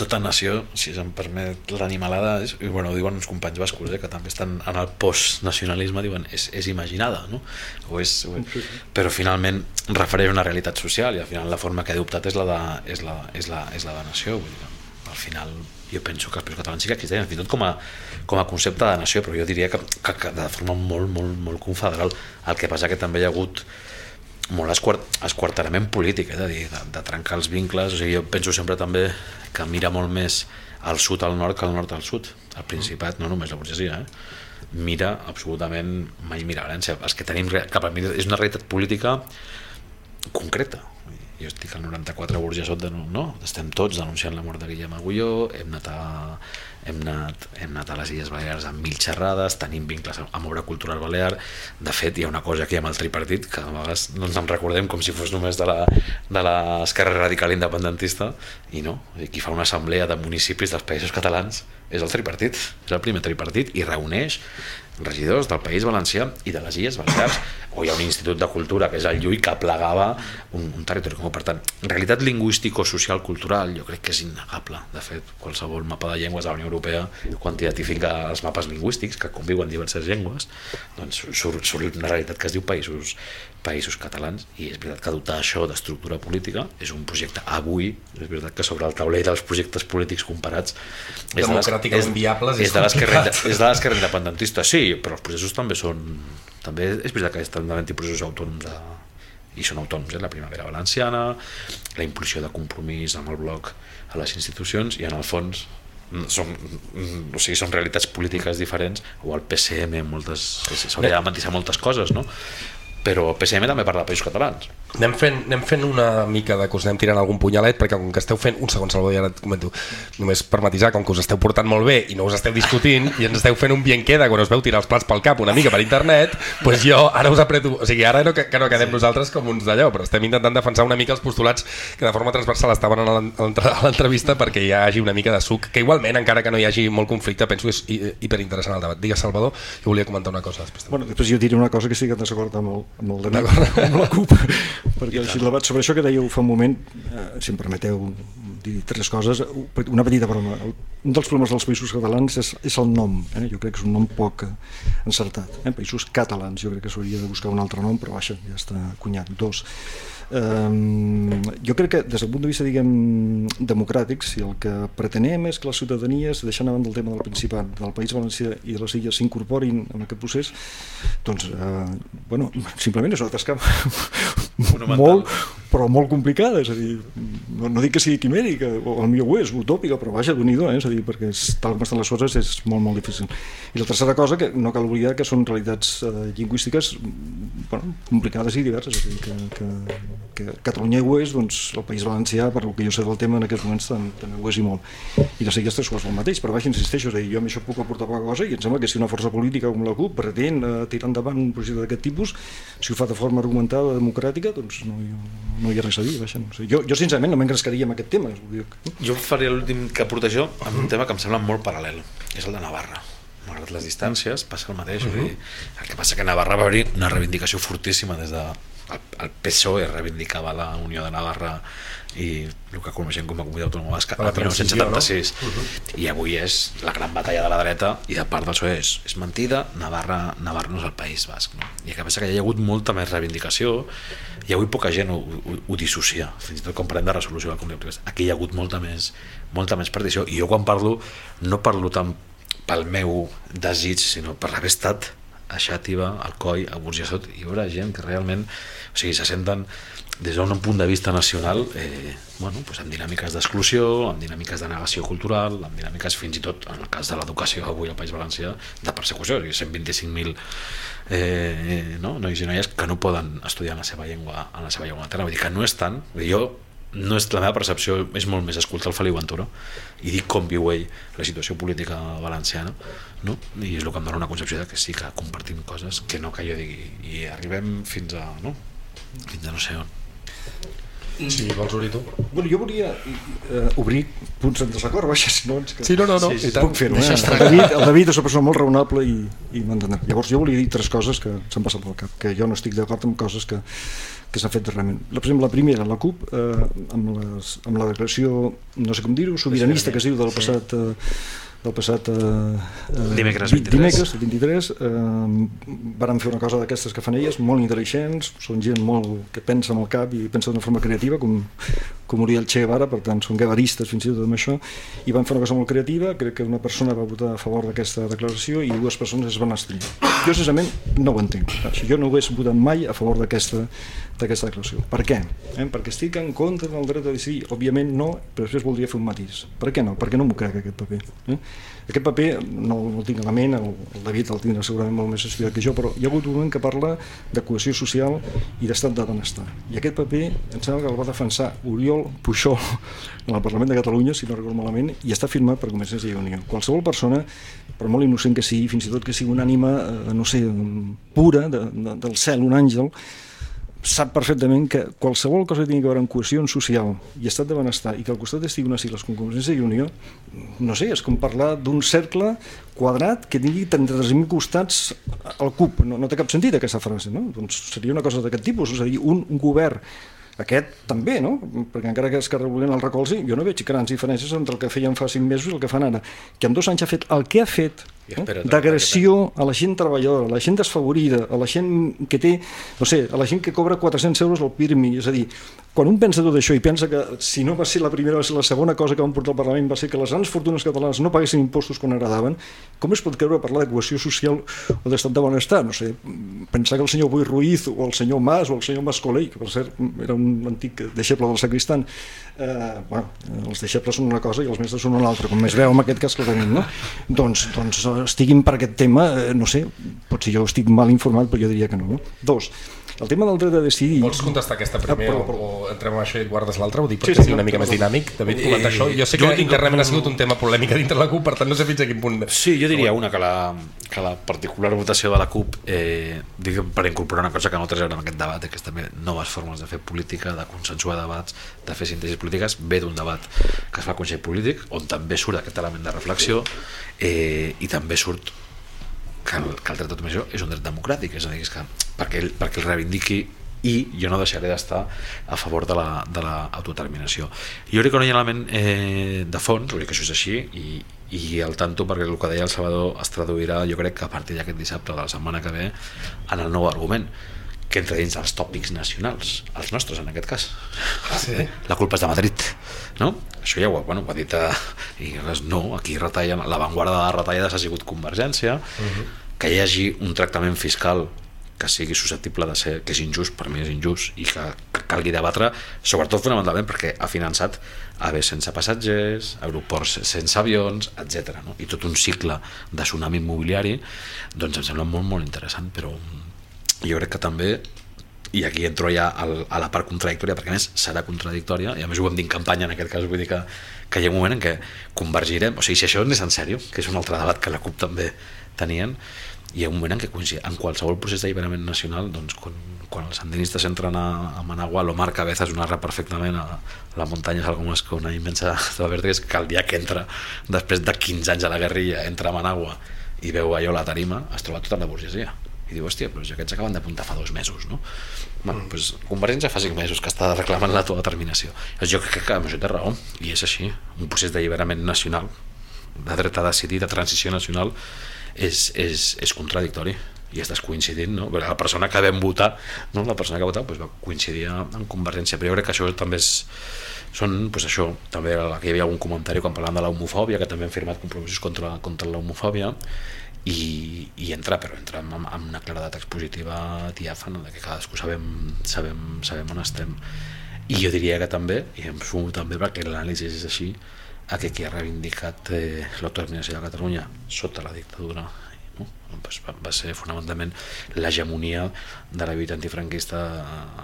tota nació, si se'm permet l'animalada, és, i bueno, ho diuen uns companys bascos, eh, que també estan en el post-nacionalisme, diuen, és, és imaginada, no? O és, o és, però finalment refereix a una realitat social i al final la forma que he adoptat és la de, és la, és la, és la de nació, vull dir, al final jo penso que els països catalans sí que existeixen, fins i tot com a, com a concepte de nació, però jo diria que, que, que de forma molt, molt, molt confederal. El que passa que també hi ha hagut molt esquart, esquarterament polític, eh, de, dir, de, de trencar els vincles. O sigui, jo penso sempre també que mira molt més al sud al nord que al nord al sud. El Principat, no només la burgesia, eh? mira absolutament, mai mira València. Els que tenim, cap a mi és una realitat política concreta. Jo estic al 94 a Burgesot, de, no? estem tots denunciant la mort de Guillem Agulló, hem anat a, hem anat, hem anat a les Illes Balears amb mil xerrades, tenim vincles amb obra cultural balear, de fet hi ha una cosa aquí amb el tripartit que a vegades no ens en recordem com si fos només de l'esquerra radical independentista i no, qui fa una assemblea de municipis dels països catalans és el tripartit, és el primer tripartit i reuneix regidors del País Valencià i de les Illes Balears o hi ha un institut de cultura que és el Llull que plegava un, un territori comú. Per tant, realitat lingüístico-social cultural jo crec que és innegable. De fet, qualsevol mapa de llengües de la Unió Europea quan identifica els mapes lingüístics que conviuen diverses llengües doncs surt, surt una realitat que es diu països, països catalans i és veritat que dotar això d'estructura política és un projecte avui, és veritat que sobre el taulell dels projectes polítics comparats és de les- Democràticament és- viables és és de l'esquerra complicat. és de l'esquerra independentista, sí, però els processos també són també és veritat que estan davant processos autònoms de, i són autònoms, eh? la primavera valenciana la impulsió de compromís amb el bloc a les institucions i en el fons mm, són, mm, o sigui, són realitats polítiques diferents o el PCM moltes s'hauria de matisar moltes coses no? Però PSM també parla de països catalans. Anem fent, anem fent una mica de que us anem tirant algun punyalet perquè com que esteu fent, un segon Salvador i ara et comento només per matisar, com que us esteu portant molt bé i no us esteu discutint i ens esteu fent un bien queda quan us veu tirar els plats pel cap una mica per internet doncs jo ara us apreto, o sigui ara no, que, que no quedem nosaltres com uns d'allò però estem intentant defensar una mica els postulats que de forma transversal estaven a l'en- a l'entre- a l'entrevista perquè hi hagi una mica de suc que igualment encara que no hi hagi molt conflicte penso que és hi- hiperinteressant el debat digues Salvador, jo volia comentar una cosa després. Bueno, després jo diré una cosa que estic en desacord amb el, amb el amb la CUP, perquè si el debat sobre això que dèieu fa un moment, eh, si em permeteu dir tres coses, una petita broma. Un dels problemes dels països catalans és, és el nom, eh? jo crec que és un nom poc encertat. Eh? Països catalans, jo crec que s'hauria de buscar un altre nom, però vaja, ja està cunyat. Dos, Um, jo crec que des del punt de vista diguem democràtic si el que pretenem és que la ciutadania deixant a banda el tema del Principat del País Valencià i de les illes s'incorporin en aquest procés doncs eh, bueno, simplement és una tasca. Molt però molt complicada és a dir, no, no dic que sigui quimèrica o millor ho és, utòpica però vaja, d'un eh? és a dir, perquè és, tal com estan les coses és molt molt difícil. I la tercera cosa que no cal oblidar que són realitats eh, lingüístiques bueno, complicades i diverses és a dir, que, que, que Catalunya ho és doncs el País Valencià, per el que jo sé del tema en aquests moments tam- també ho és i molt. I les illes tres el mateix, però vaja, insisteixo és a dir, jo amb això puc aportar poca cosa i em sembla que si una força política com la CUP pretén eh, tirar endavant un projecte d'aquest tipus si ho fa de forma argumentada, democràtica doncs no, hi- no hi ha res a dir vaja, no sé. jo, jo sincerament no m'engrescaria amb aquest tema dir Jo faria l'últim que aporta jo amb un tema que em sembla molt paral·lel, és el de Navarra. Malgrat les distàncies, passa el mateix. Uh -huh. El que passa que Navarra va haver una reivindicació fortíssima des de... El PSOE reivindicava la Unió de Navarra i el que coneixem com a comunitat autònoma basca La el transició, 1976 no? uh -huh. i avui és la gran batalla de la dreta i de part del PSOE és, és mentida Navarra, Navarra no és el País Basc no? i el que passa que hi ha hagut molta més reivindicació i avui poca gent ho, ho, ho dissocia fins i tot quan parlem de resolució del conflicte aquí hi ha hagut molta més, molta més partició i jo quan parlo no parlo tant pel meu desig sinó per l'haver estat a Xàtiva, al Coi, a Burjassot hi haurà gent que realment o sigui, se senten des d'un punt de vista nacional eh, bueno, pues amb dinàmiques d'exclusió, amb dinàmiques de negació cultural, amb dinàmiques fins i tot, en el cas de l'educació avui al País Valencià, de persecució, o sigui, 125.000 eh, no? nois i noies que no poden estudiar en la seva llengua en la seva llengua materna, vull dir que no és tant jo no és, la meva percepció és molt més escoltar el Feliu Ventura i dir com viu ell la situació política valenciana no? i és el que em dona una concepció de que sí que compartim coses que no que jo digui i arribem fins a no? fins a no sé on Sí, vols obrir tu? Bueno, jo volia eh, obrir punts en desacord, vaja, si no... Que... Sí, no, no, no, sí, i tant. Puc fer-ho, eh? El. David, el David és una persona molt raonable i, i m'entendrà. Llavors jo volia dir tres coses que s'han passat pel cap, que jo no estic d'acord amb coses que, que s'han fet darrerament. La, per exemple, la primera, la CUP, eh, amb, les, amb la declaració, no sé com dir-ho, sobiranista que es diu del passat... Eh, del passat eh, eh, Dimecres vi- 23. dimecres, el 23 eh, varen fer una cosa d'aquestes que fan elles molt intel·ligents, són gent molt que pensa amb el cap i pensa d'una forma creativa com, com Uriel Che Guevara, per tant són guevaristes fins i tot amb això i van fer una cosa molt creativa, crec que una persona va votar a favor d'aquesta declaració i dues persones es van abstenir. Jo sincerament no ho entenc, jo no ho hagués votat mai a favor d'aquesta d'aquesta declaració. Per què? Eh? Perquè estic en contra del dret a decidir? Òbviament no, però després voldria fer un matís. Per què no? Perquè no m'ho crec aquest paper. Eh? Aquest paper no, el tinc a la ment, el, el David el tindrà segurament molt més estudiat que jo, però hi ha hagut un moment que parla de cohesió social i d'estat de benestar. I aquest paper em sembla que el va defensar Oriol Puigol en el Parlament de Catalunya, si no recordo malament, i està firmat per Convergència i Unió. Qualsevol persona, per molt innocent que sigui, fins i tot que sigui una ànima, eh, no sé, pura, de, de, del cel, un àngel, sap perfectament que qualsevol cosa que tingui a veure amb cohesió social i estat de benestar i que al costat estigui unes sigles com Convergència i Unió, no sé, és com parlar d'un cercle quadrat que tingui 33.000 costats al cub. No, no té cap sentit aquesta frase, no? Doncs seria una cosa d'aquest tipus, és a dir, un, un govern aquest també, no? Perquè encara que Esquerra Republicana el recolzi, jo no veig grans diferències entre el que feien fa cinc mesos i el que fan ara. Que en dos anys ha fet el que ha fet d'agressió a la gent treballadora, a la gent desfavorida, a la gent que té, no sé, a la gent que cobra 400 euros al PIRMI, és a dir, quan un pensa tot això i pensa que si no va ser la primera, va ser la segona cosa que van portar al Parlament va ser que les grans fortunes catalanes no paguessin impostos quan agradaven, com es pot creure parlar de cohesió social o d'estat de benestar? No sé, pensar que el senyor Boi Ruiz o el senyor Mas o el senyor Mas Colell, que per cert era un antic deixeble del sacristan, eh, bueno, els deixebles són una cosa i els mestres són una altra, com es veu en aquest cas clarament, no? Doncs, doncs estiguin per aquest tema, eh, no sé, potser jo estic mal informat, però jo diria que no. no? Dos, el tema del dret a decidir... Vols contestar aquesta primer Ah, però- però- o entrem amb això i guardes l'altra? Ho dic perquè Sí, sí, sigui una mica més dinàmic. David, comenta això. Jo sé que internament ha sigut un tema polèmic dintre la CUP, per tant no sé fins a quin punt... Sí, jo diria una, que la, que la particular votació de la CUP, eh, diguem, per incorporar una cosa que nosaltres veure en aquest debat, que és també noves formes de fer política, de consensuar debats, de fer síntesis polítiques, ve d'un debat que es fa al Consell Polític, on també surt aquest element de reflexió eh, i també surt que el, que el dret d'autodeterminació és un dret democràtic, és a dir, és que perquè ell, perquè el reivindiqui i jo no deixaré d'estar a favor de la- de l'autodeterminació. La, jo crec que no hi ha element eh, de fons, vull dir que això és així, i, i al tanto, perquè el que deia el Salvador es traduirà, jo crec que a partir d'aquest dissabte de la setmana que ve, en el nou argument, que entra dins dels tòpics nacionals, els nostres en aquest cas. Sí. La culpa és de Madrid, no? Això ja ho, bueno, ho ha dit... Eh, I res, no, aquí retallen, l'avantguarda de les retallades ha sigut Convergència, que hi hagi un tractament fiscal que sigui susceptible de ser, que és injust, per mi és injust, i que, que calgui debatre, sobretot fonamentalment perquè ha finançat aves sense passatgers, aeroports sense avions, etc. No? I tot un cicle de tsunami immobiliari, doncs em sembla molt, molt interessant, però jo crec que també i aquí entro ja a la part contradictòria perquè a més serà contradictòria i a més ho vam dir en campanya en aquest cas vull dir que, que hi ha un moment en què convergirem o sigui, si això és en sèrio, que és un altre debat que la CUP també tenien hi ha un moment en què en qualsevol procés d'alliberament nacional doncs quan, quan els sandinistes entren a, a Managua l'Omar Cabezas ho narra perfectament a la muntanya és més que una immensa verde és que el dia que entra després de 15 anys a la guerrilla entra a Managua i veu allò a la tarima es troba tota la burgesia i diu, hòstia, però aquests acaben d'apuntar fa dos mesos, no? Bueno, doncs Convergència fa cinc mesos que està reclamant la tua determinació. Jo crec que amb això té raó, i és així. Un procés d'alliberament nacional, de dret a decidir, de transició nacional, és, és, és contradictori i estàs coincidint, no? La persona que vam votar, no? la persona que va votar doncs va coincidir amb Convergència, però jo crec que això també és, són, doncs això, també aquí hi havia algun comentari quan parlàvem de l'homofòbia, que també hem firmat compromisos contra, contra l'homofòbia, i, i entra, però entra amb, amb una claredat expositiva diàfana de que cadascú sabem, sabem, sabem on estem i jo diria que també i em sumo també perquè l'anàlisi és així a que qui ha reivindicat eh, l'autodeterminació de Catalunya sota la dictadura no? pues va, va ser fonamentalment l'hegemonia de la lluita antifranquista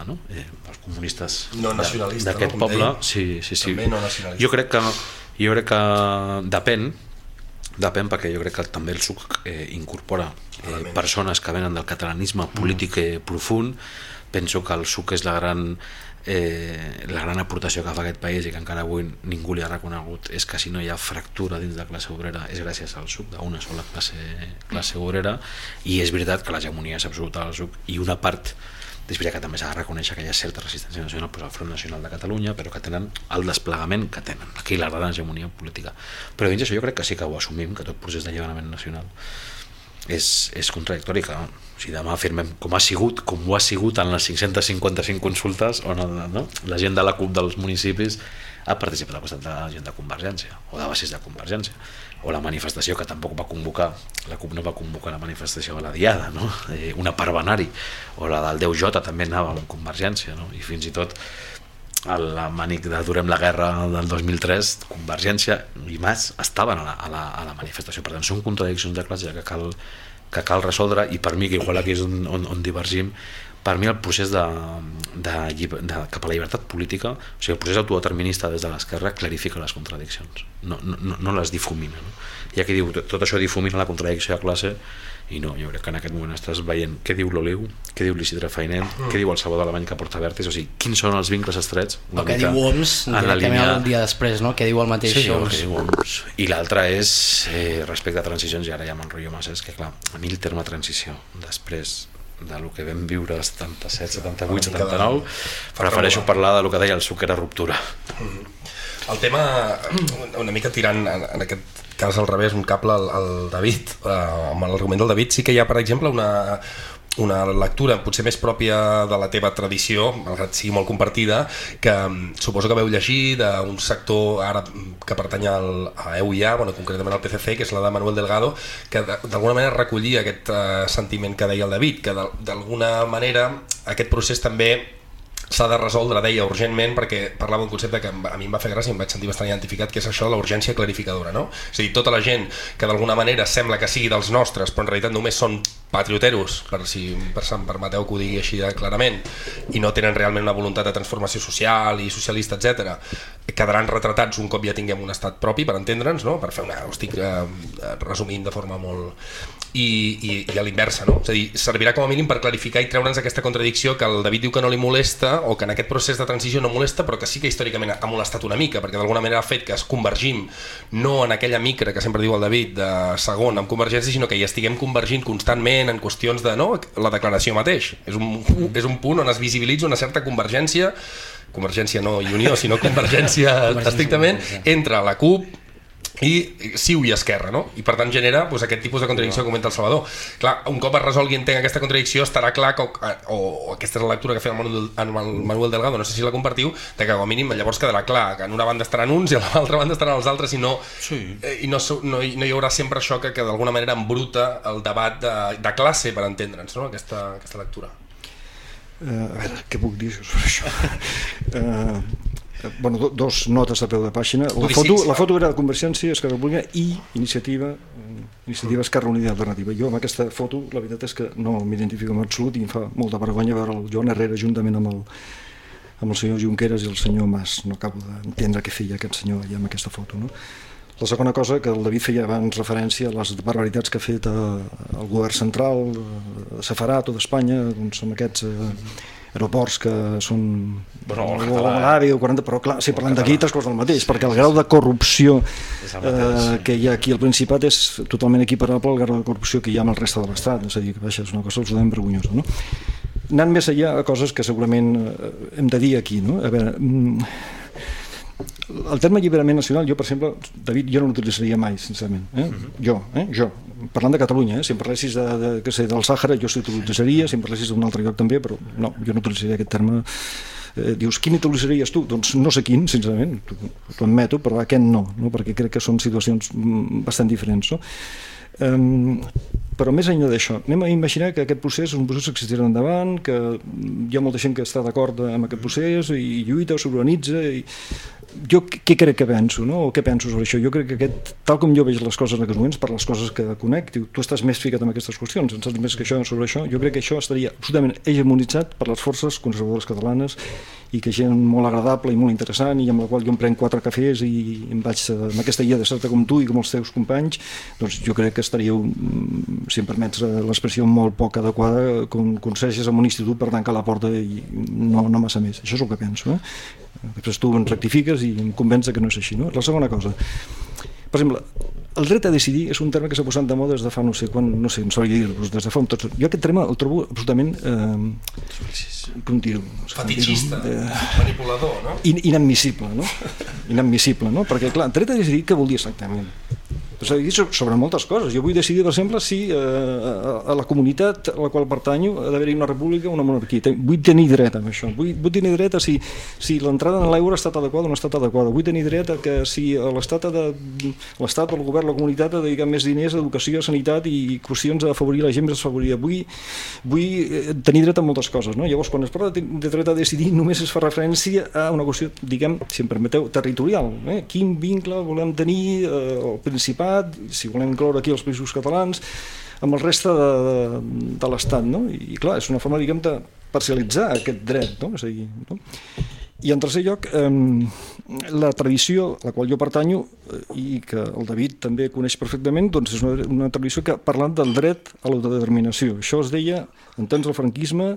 no? eh, els comunistes No d'aquest no? Poble deia. sí, sí, sí. També no jo crec que jo crec que depèn depèn perquè jo crec que també el SUC eh, incorpora eh, persones que venen del catalanisme polític eh, profund. Penso que el SUC és la gran eh, la gran aportació que fa aquest país i que encara avui ningú li ha reconegut és que si no hi ha fractura dins de la classe obrera és gràcies al SUC d'una sola classe, classe obrera. I és veritat que l'hegemonia és absoluta del SUC i una part és veritat que també s'ha de reconèixer que hi ha certa resistència nacional pues, al Front Nacional de Catalunya però que tenen el desplegament que tenen. Aquí la gran hegemonia política. Però dins això jo crec que sí que ho assumim que tot procés d'alliberament nacional és, és contradictori que si demà afirmem com ha sigut, com ho ha sigut en les 555 consultes on el, no? la gent de la CUP dels municipis ha participat al costat de la gent de Convergència o de bases de Convergència o la manifestació que tampoc va convocar la CUP no va convocar la manifestació a la Diada no? eh, una anar-hi o la del 10J també anava amb Convergència no? i fins i tot el Mànic de Durem la Guerra del 2003, Convergència i Mas estaven a la, a la, a la manifestació. Per tant, són contradiccions de classe que cal, que cal resoldre i per mi, que igual aquí és on, on, on divergim, per mi el procés de, de, de, cap a la llibertat política, o sigui, el procés autodeterminista des de l'esquerra clarifica les contradiccions, no, no, no- les difumina. No? Hi ha qui diu, tot això difumina la contradicció de classe i no, jo crec que en aquest moment estàs veient què diu l'Oliu, què diu l'Isidre Fainet, mm. què diu el Salvador Alemany que porta Vertis, o sigui, quins són els vincles estrets El que diu Homs en la línia... el dia després, no? Que diu el mateix Sí, que diu Homs. I l'altre és eh, respecte a transicions, i ara ja m'enrotllo massa, és que clar, a mi el terme transició, després de lo que vam viure el 77, 78, Una mica de- 79, prefereixo parlar de lo que deia el suc era ruptura. El tema, una mica tirant en, en aquest cas al revés, un cable al, al David, eh, amb l'argument del David, sí que hi ha, per exemple, una, una lectura potser més pròpia de la teva tradició, malgrat sigui molt compartida, que mm, suposo que veu llegir d'un sector ara mm, que pertany al, a EUIA, bueno, concretament al PCC, que és la de Manuel Delgado, que d'alguna manera recollia aquest eh, sentiment que deia el David, que d'alguna manera aquest procés també s'ha de resoldre, deia, urgentment, perquè parlava d'un concepte que a mi em va fer gràcia i em vaig sentir bastant identificat, que és això de la urgència clarificadora, no? És a dir, tota la gent que d'alguna manera sembla que sigui dels nostres, però en realitat només són patrioteros, per si per em permeteu que ho digui així clarament, i no tenen realment una voluntat de transformació social i socialista, etc, quedaran retratats un cop ja tinguem un estat propi, per entendre'ns, no? per fer una... ho estic eh, resumint de forma molt... I, i, i a l'inversa, no? És a dir, servirà com a mínim per clarificar i treure'ns aquesta contradicció que el David diu que no li molesta o que en aquest procés de transició no molesta però que sí que històricament ha molestat una mica perquè d'alguna manera ha fet que es convergim no en aquella micra que sempre diu el David de segon amb Convergència sinó que hi estiguem convergint constantment en qüestions de no, la declaració mateix és un, és un punt on es visibilitza una certa convergència convergència no i unió sinó convergència estrictament entre la CUP i Ciu i Esquerra, no? I per tant genera doncs, aquest tipus de contradicció que comenta el Salvador. Clar, un cop es resolgui i entenc aquesta contradicció, estarà clar que, o, o aquesta és la lectura que feia el Manuel, el Manuel Delgado, no sé si la compartiu, de que com a mínim llavors quedarà clar que en una banda estaran uns i a l'altra banda estaran els altres i no, sí. eh, i no, no, hi- no hi haurà sempre això que, que d'alguna manera embruta el debat de, de classe, per entendre'ns, no? aquesta, aquesta lectura. Eh, a veure, què puc dir sobre això? eh, bueno, do, dos notes a peu de pàgina. La foto, la foto era de Convergència, Esquerra Republicana i Iniciativa eh, Iniciativa Esquerra Unida Alternativa. Jo amb aquesta foto, la veritat és que no m'identifico en absolut i em fa molta vergonya veure el Joan Herrera juntament amb el, amb el senyor Junqueras i el senyor Mas. No acabo d'entendre què feia aquest senyor allà amb aquesta foto. No? La segona cosa, que el David feia abans referència a les barbaritats que ha fet eh, el govern central, eh, Sefarat o d'Espanya, doncs amb aquests eh, aeroports que són Bueno, el o català, o 40, però clar, si parlem d'aquí tres coses del mateix, perquè el grau de corrupció eh, que hi ha aquí al Principat és totalment equiparable al grau de corrupció que hi ha amb el reste de l'Estat, és a dir, que vaja, és una cosa absolutament vergonyosa. No? Anant més enllà a coses que segurament eh, hem de dir aquí, no? A veure, mm, el terme alliberament nacional, jo, per exemple, David, jo no l'utilitzaria mai, sincerament. Eh? Jo, eh? jo. Parlant de Catalunya, eh? si em parlessis de, de, que sé, del Sàhara, jo l'utilitzaria, si em parlessis d'un altre lloc també, però no, jo no utilitzaria aquest terme. Eh, dius, quin utilitzaries tu? Doncs no sé quin, sincerament, t'ho admeto, però aquest no, no, perquè crec que són situacions mm, bastant diferents. No? Um, però més enllà d'això, anem a imaginar que aquest procés és un procés que existirà endavant, que hi ha molta gent que està d'acord amb aquest procés i lluita o s'organitza i jo què crec que penso, no? o què penso sobre això? Jo crec que aquest, tal com jo veig les coses en aquests moments, per les coses que conec, diu, tu estàs més ficat en aquestes qüestions, en saps més que això sobre això, jo crec que això estaria absolutament hegemonitzat per les forces conservadores catalanes i que gent molt agradable i molt interessant i amb la qual jo em prenc quatre cafès i em vaig amb aquesta guia de certa com tu i com els teus companys, doncs jo crec que estaríeu, si em permets l'expressió, molt poc adequada com consells en un institut per tancar la porta i no, no massa més. Això és el que penso. Eh? Després tu ens rectifiques i em convenç que no és així. No? La segona cosa, per exemple, el dret a decidir és un terme que s'ha posat de moda des de fa no sé quan, no sé, no sabria dir des de fa un tot. Jo aquest terme el trobo absolutament, eh, com dir-ho? No sé com dir-ho, Fetichista, eh, manipulador, no? in, inadmissible, no? Inadmissible, no? Perquè, clar, dret a decidir què vol dir exactament? És a dir, so- sobre moltes coses. Jo vull decidir, per exemple, si eh, a, la comunitat a la qual pertanyo ha d'haver-hi una república o una monarquia. Vull tenir dret a això. Vull, vull tenir dret a si, si l'entrada en l'euro ha estat adequada o no ha estat adequada. Vull tenir dret a que si l'Estat de, l'Estat el govern, la comunitat ha de dedicar més diners a educació, a sanitat i qüestions a afavorir la gent més desfavorida. Vull, vull eh, tenir dret a moltes coses. No? Llavors, quan es parla de, de dret a decidir, només es fa referència a una qüestió, diguem, si em permeteu, territorial. Eh? Quin vincle volem tenir eh, el Principat, si volem incloure aquí els països catalans, amb el reste de, de, de l'Estat. No? I clar, és una forma, diguem, de parcialitzar aquest dret. No? És a dir, no? I en tercer lloc, eh, la tradició a la qual jo pertanyo eh, i que el David també coneix perfectament, doncs és una, una tradició que ha parlat del dret a l'autodeterminació. Això es deia en temps del franquisme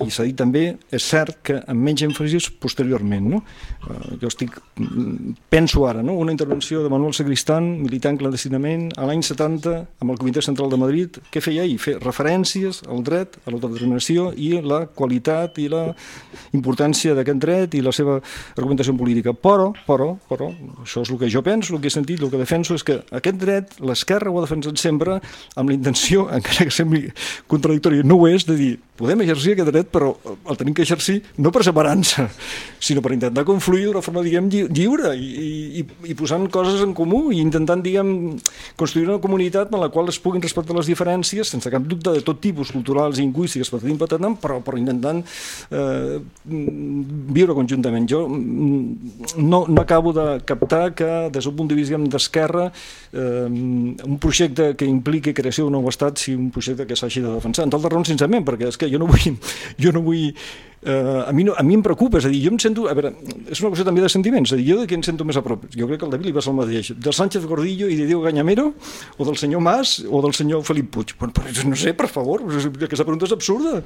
i s'ha dit també, és cert que amb menys èmfasis posteriorment. No? Eh, jo estic, mm, penso ara, no? una intervenció de Manuel Sacristán, militant clandestinament, a l'any 70, amb el Comitè Central de Madrid, què feia ell? Fer referències al dret, a l'autodeterminació i la qualitat i la importància d'aquest dret i la seva argumentació política. Però, però, però, això és el que jo penso, el que he sentit, el que defenso és que aquest dret, l'esquerra ho ha defensat sempre amb la intenció, encara que sembli contradictori, no ho és, de dir, podem exercir aquest dret, però el tenim que exercir no per separar-nos, sinó per intentar confluir d'una forma, diguem, lli- lliure i, i, i posant coses en comú i intentant, diguem, construir una comunitat en la qual es puguin respectar les diferències, sense cap dubte de tot tipus, culturals lingüístiques, patatim patatam, però, però intentant eh, mm, viure conjuntament. Jo mm, no, no acabo de captar que, des d'un punt de vista d'esquerra, eh, un projecte que impliqui creació d'un nou estat sigui un projecte que s'hagi de defensar. En totes raons, sincerament, perquè és que jo no vull... Jo no vull eh, a, mi no, a mi em preocupa, és a dir, jo em sento... A veure, és una qüestió també de sentiments, és a dir, jo de qui em sento més a prop? Jo crec que el David li va ser el mateix. Del Sánchez Gordillo i de Diego Gañamero, o del senyor Mas, o del senyor Felip Puig. Bueno, però, no sé, per favor, aquesta pregunta és absurda.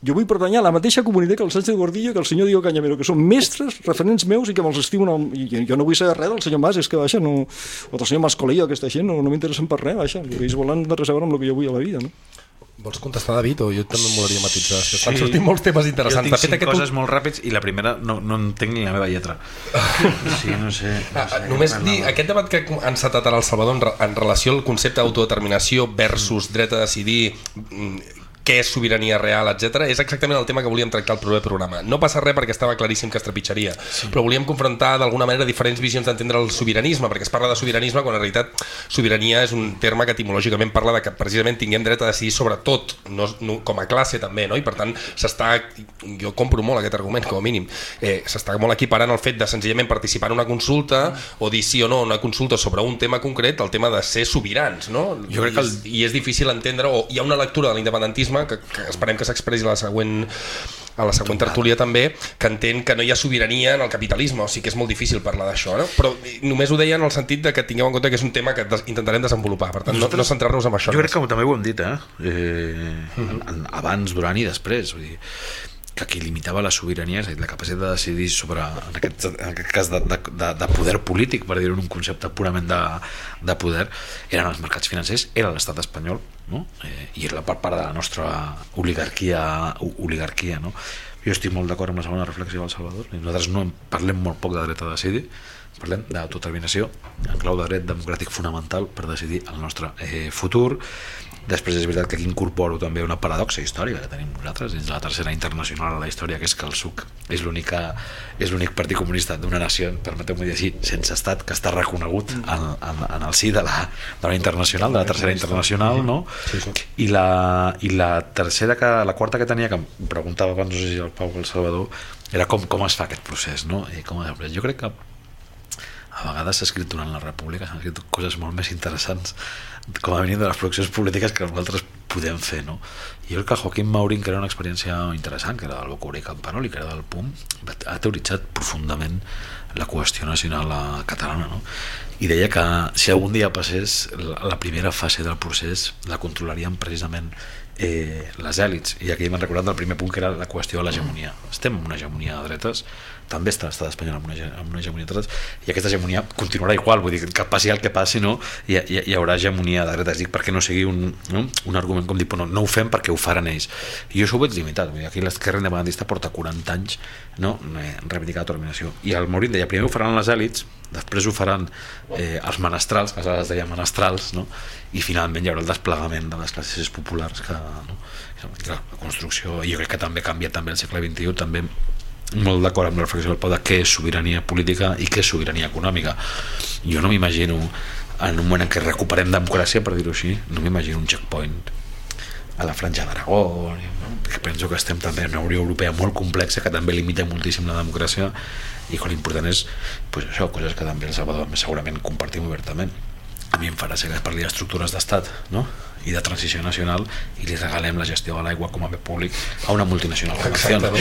Jo vull pertanyar a la mateixa comunitat que el Sánchez Gordillo i que el senyor Diego Cañamero, que són mestres, referents meus i que me'ls estimo. No, i jo no vull saber res del senyor Mas, és que, vaja, no, o del senyor Mas Colillo, aquesta gent, no, no m'interessen per res, vaja. Ells volen de res a veure amb el que jo vull a la vida, no? Vols contestar, David, o jo també em volaria matitzar? Que estan sortint molts temes Jo interessants. tinc De fet, aquest coses molt ràpids i la primera no, no entenc ni la meva lletra. Sí, no sé. No Ah, sé Només què dir, aquest debat que ha encetat ara el Salvador en, en relació al concepte d'autodeterminació versus dret a decidir mm, què és sobirania real, etc és exactament el tema que volíem tractar al proper programa. No passa res perquè estava claríssim que es trepitjaria, sí. però volíem confrontar d'alguna manera diferents visions d'entendre el sobiranisme, perquè es parla de sobiranisme quan en realitat sobirania és un terme que etimològicament parla de que precisament tinguem dret a decidir sobre tot, no, no, com a classe també, no? i per tant s'està, jo compro molt aquest argument com a mínim, eh, s'està molt equiparant el fet de senzillament participar en una consulta o dir sí o no una consulta sobre un tema concret, el tema de ser sobirans, no? Jo crec que el- I és, i és difícil entendre, o hi ha una lectura de l'independentisme que, que esperem que s'expressi a la següent a la següent tertúlia també, que entén que no hi ha sobirania en el capitalisme, o sigui que és molt difícil parlar d'això, no? però només ho deia en el sentit de que tingueu en compte que és un tema que des intentarem desenvolupar, per tant no, no centrar-nos en això. Jo crec que també ho hem dit, eh? eh en, abans, durant i després. Vull dir, que qui limitava la sobirania, és a dir, la capacitat de decidir sobre, en aquest, en aquest cas, de, de, de, de poder polític, per dir-ho en un concepte purament de, de poder, eren els mercats financers, era l'estat espanyol, no? eh, i era per part de la nostra oligarquia, oligarquia no? Jo estic molt d'acord amb la segona reflexió del Salvador. Nosaltres no parlem molt poc de dret a decidir, parlem d'autodeterminació en clau de dret democràtic fonamental per decidir el nostre eh, futur. Després és veritat que aquí incorporo també una paradoxa històrica que tenim nosaltres dins de la tercera internacional a la història, que és que el SUC és l'única és l'únic partit comunista d'una nació, permeteu-m'ho dir així, sense estat, que està reconegut en, en, en el si de la, de la internacional, de la tercera internacional, no? I la, i la tercera, que, la quarta que tenia, que em preguntava abans, no sé si el Pau o el Salvador, era com, com es fa aquest procés, no? I com, jo crec que a vegades s'ha escrit durant la república s'han escrit coses molt més interessants com a mínim de les produccions polítiques que nosaltres podem fer no? i jo crec que Joaquim Maurín que era una experiència interessant que era del Bocuri Campanoli que era del PUM ha teoritzat profundament la qüestió nacional catalana no? i deia que si algun dia passés la primera fase del procés la controlarien precisament eh, les èlits i aquí m'han recordat del primer punt que era la qüestió de l'hegemonia estem en una hegemonia de dretes també està l'estat espanyol amb una, amb una hegemonia de dretes i aquesta hegemonia continuarà igual vull dir que passi el que passi no? hi, hi, hi haurà hegemonia de dretes dic perquè no sigui un, no? un argument com dir no, no ho fem perquè ho faran ells i jo això ho veig limitat vull dir, aquí l'esquerra independentista porta 40 anys no? eh, reivindicant l'autodeterminació i el Maurín deia primer ho faran les èlits després ho faran eh, els menestrals que aleshores es deia menestrals no? I finalment hi haurà el desplegament de les classes populars que, no? La construcció i jo crec que també canvia també el segle XXI també molt d'acord amb la reflexió del Pau de què és sobirania política i què és sobirania econòmica jo no m'imagino en un moment en què recuperem democràcia per dir-ho així, no m'imagino un checkpoint a la franja d'Aragó que penso que estem també en una Unió Europea molt complexa que també limita moltíssim la democràcia i que l'important és pues, això, coses que també el Salvador segurament compartim obertament a mi em farà ser que es parli d'estructures d'estat no? i de transició nacional i li regalem la gestió de l'aigua com a bé públic a una multinacional no?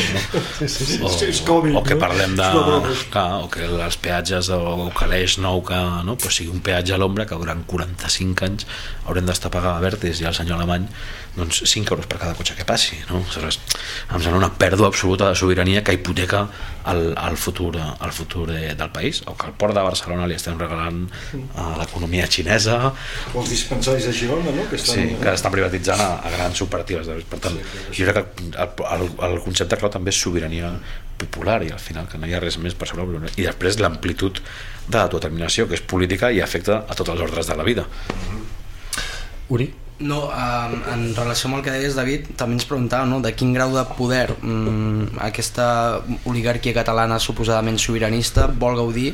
Sí, sí, sí. o, Covid, o que parlem de broma. clar, o que els peatges o, o que l'eix nou que no, pues sigui un peatge a l'ombra que durant 45 anys haurem d'estar pagant a Vertis i al senyor Alemany doncs 5 euros per cada cotxe que passi no? Aleshores, em sembla una pèrdua absoluta de sobirania que hipoteca el, el futur, el futur de, del país o que al port de Barcelona li estem regalant a l'economia xinesa O els dispensaris de Girona, no? Que estan, Sí, que estan privatitzant a, a grans operatives. Per tant, jo crec que el, el, el concepte clau també és sobirania popular i al final que no hi ha res més per sobre la- i després l'amplitud de l'autodeterminació que és política i afecta a tots els ordres de la vida Uri? No, um, en relació amb el que deies, David, també ens preguntava no, de quin grau de poder um, aquesta oligarquia catalana suposadament sobiranista vol gaudir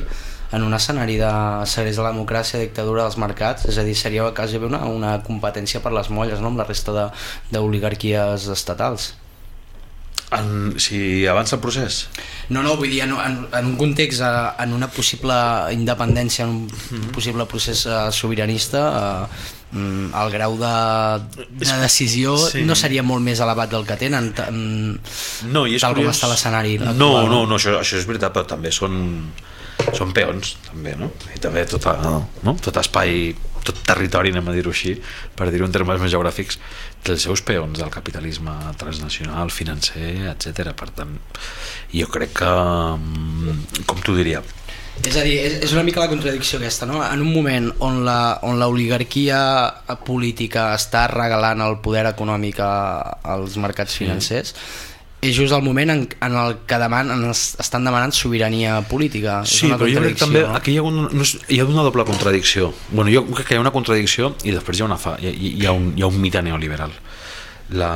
en un escenari de segrest de la democràcia, dictadura dels mercats, és a dir, seria quasi una, una competència per les molles no, amb la resta de- d'oligarquies estatals. En, si avança el procés? No, no, vull dir, en, en, en un context, eh, en una possible independència, en un possible procés eh, sobiranista, eh, mm, el grau de, de decisió Sí. no seria molt més elevat del que tenen, mm, No, i és tal com curiós. està l'escenari. No, no, no això, això és veritat, però també són, són peons, també, no? I també tot, no? tot espai, tot territori, anem a dir-ho així, per dir-ho en termes més geogràfics, té els seus peons del capitalisme transnacional, financer, etc. Per tant, jo crec que, mm, com t'ho diria, És a dir, és, és una mica la contradicció aquesta, no? En un moment on la, on l'oligarquia política està regalant el poder econòmic a, als mercats financers, és just el moment en, en el que demanen, es- estan demanant sobirania política. És Sí, una però jo crec també no? aquí hi ha, un, no és, hi ha una doble contradicció. Bueno, jo crec que hi ha una contradicció i després hi ha, una fa, hi, hi, ha un, hi ha un mite neoliberal. La,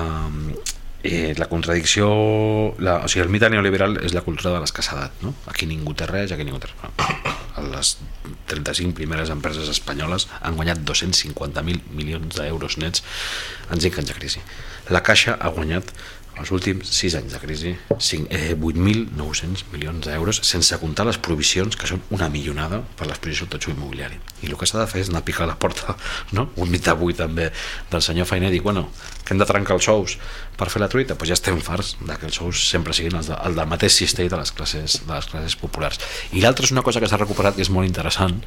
eh, la contradicció... La, o sigui, el mite neoliberal és la cultura de l'escassedat, no? Aquí ningú té res, aquí ningú té res. Les 35 primeres empreses espanyoles han guanyat 250.000 milions d'euros nets en 5 anys de crisi. La Caixa ha guanyat els últims 6 anys de crisi, cinc- eh, 8.900 milions d'euros, sense comptar les provisions, que són una millonada per l'exposició del totxo immobiliari. I el que s'ha de fer és anar a picar a la porta, no? un mit avui també del senyor Feiner, dic, bueno, que hem de trencar els sous per fer la truita, doncs ja estem farts de que els sous sempre siguin els de, el del mateix cistell de les classes, de les classes populars. I l'altra és una cosa que s'ha recuperat que és molt interessant,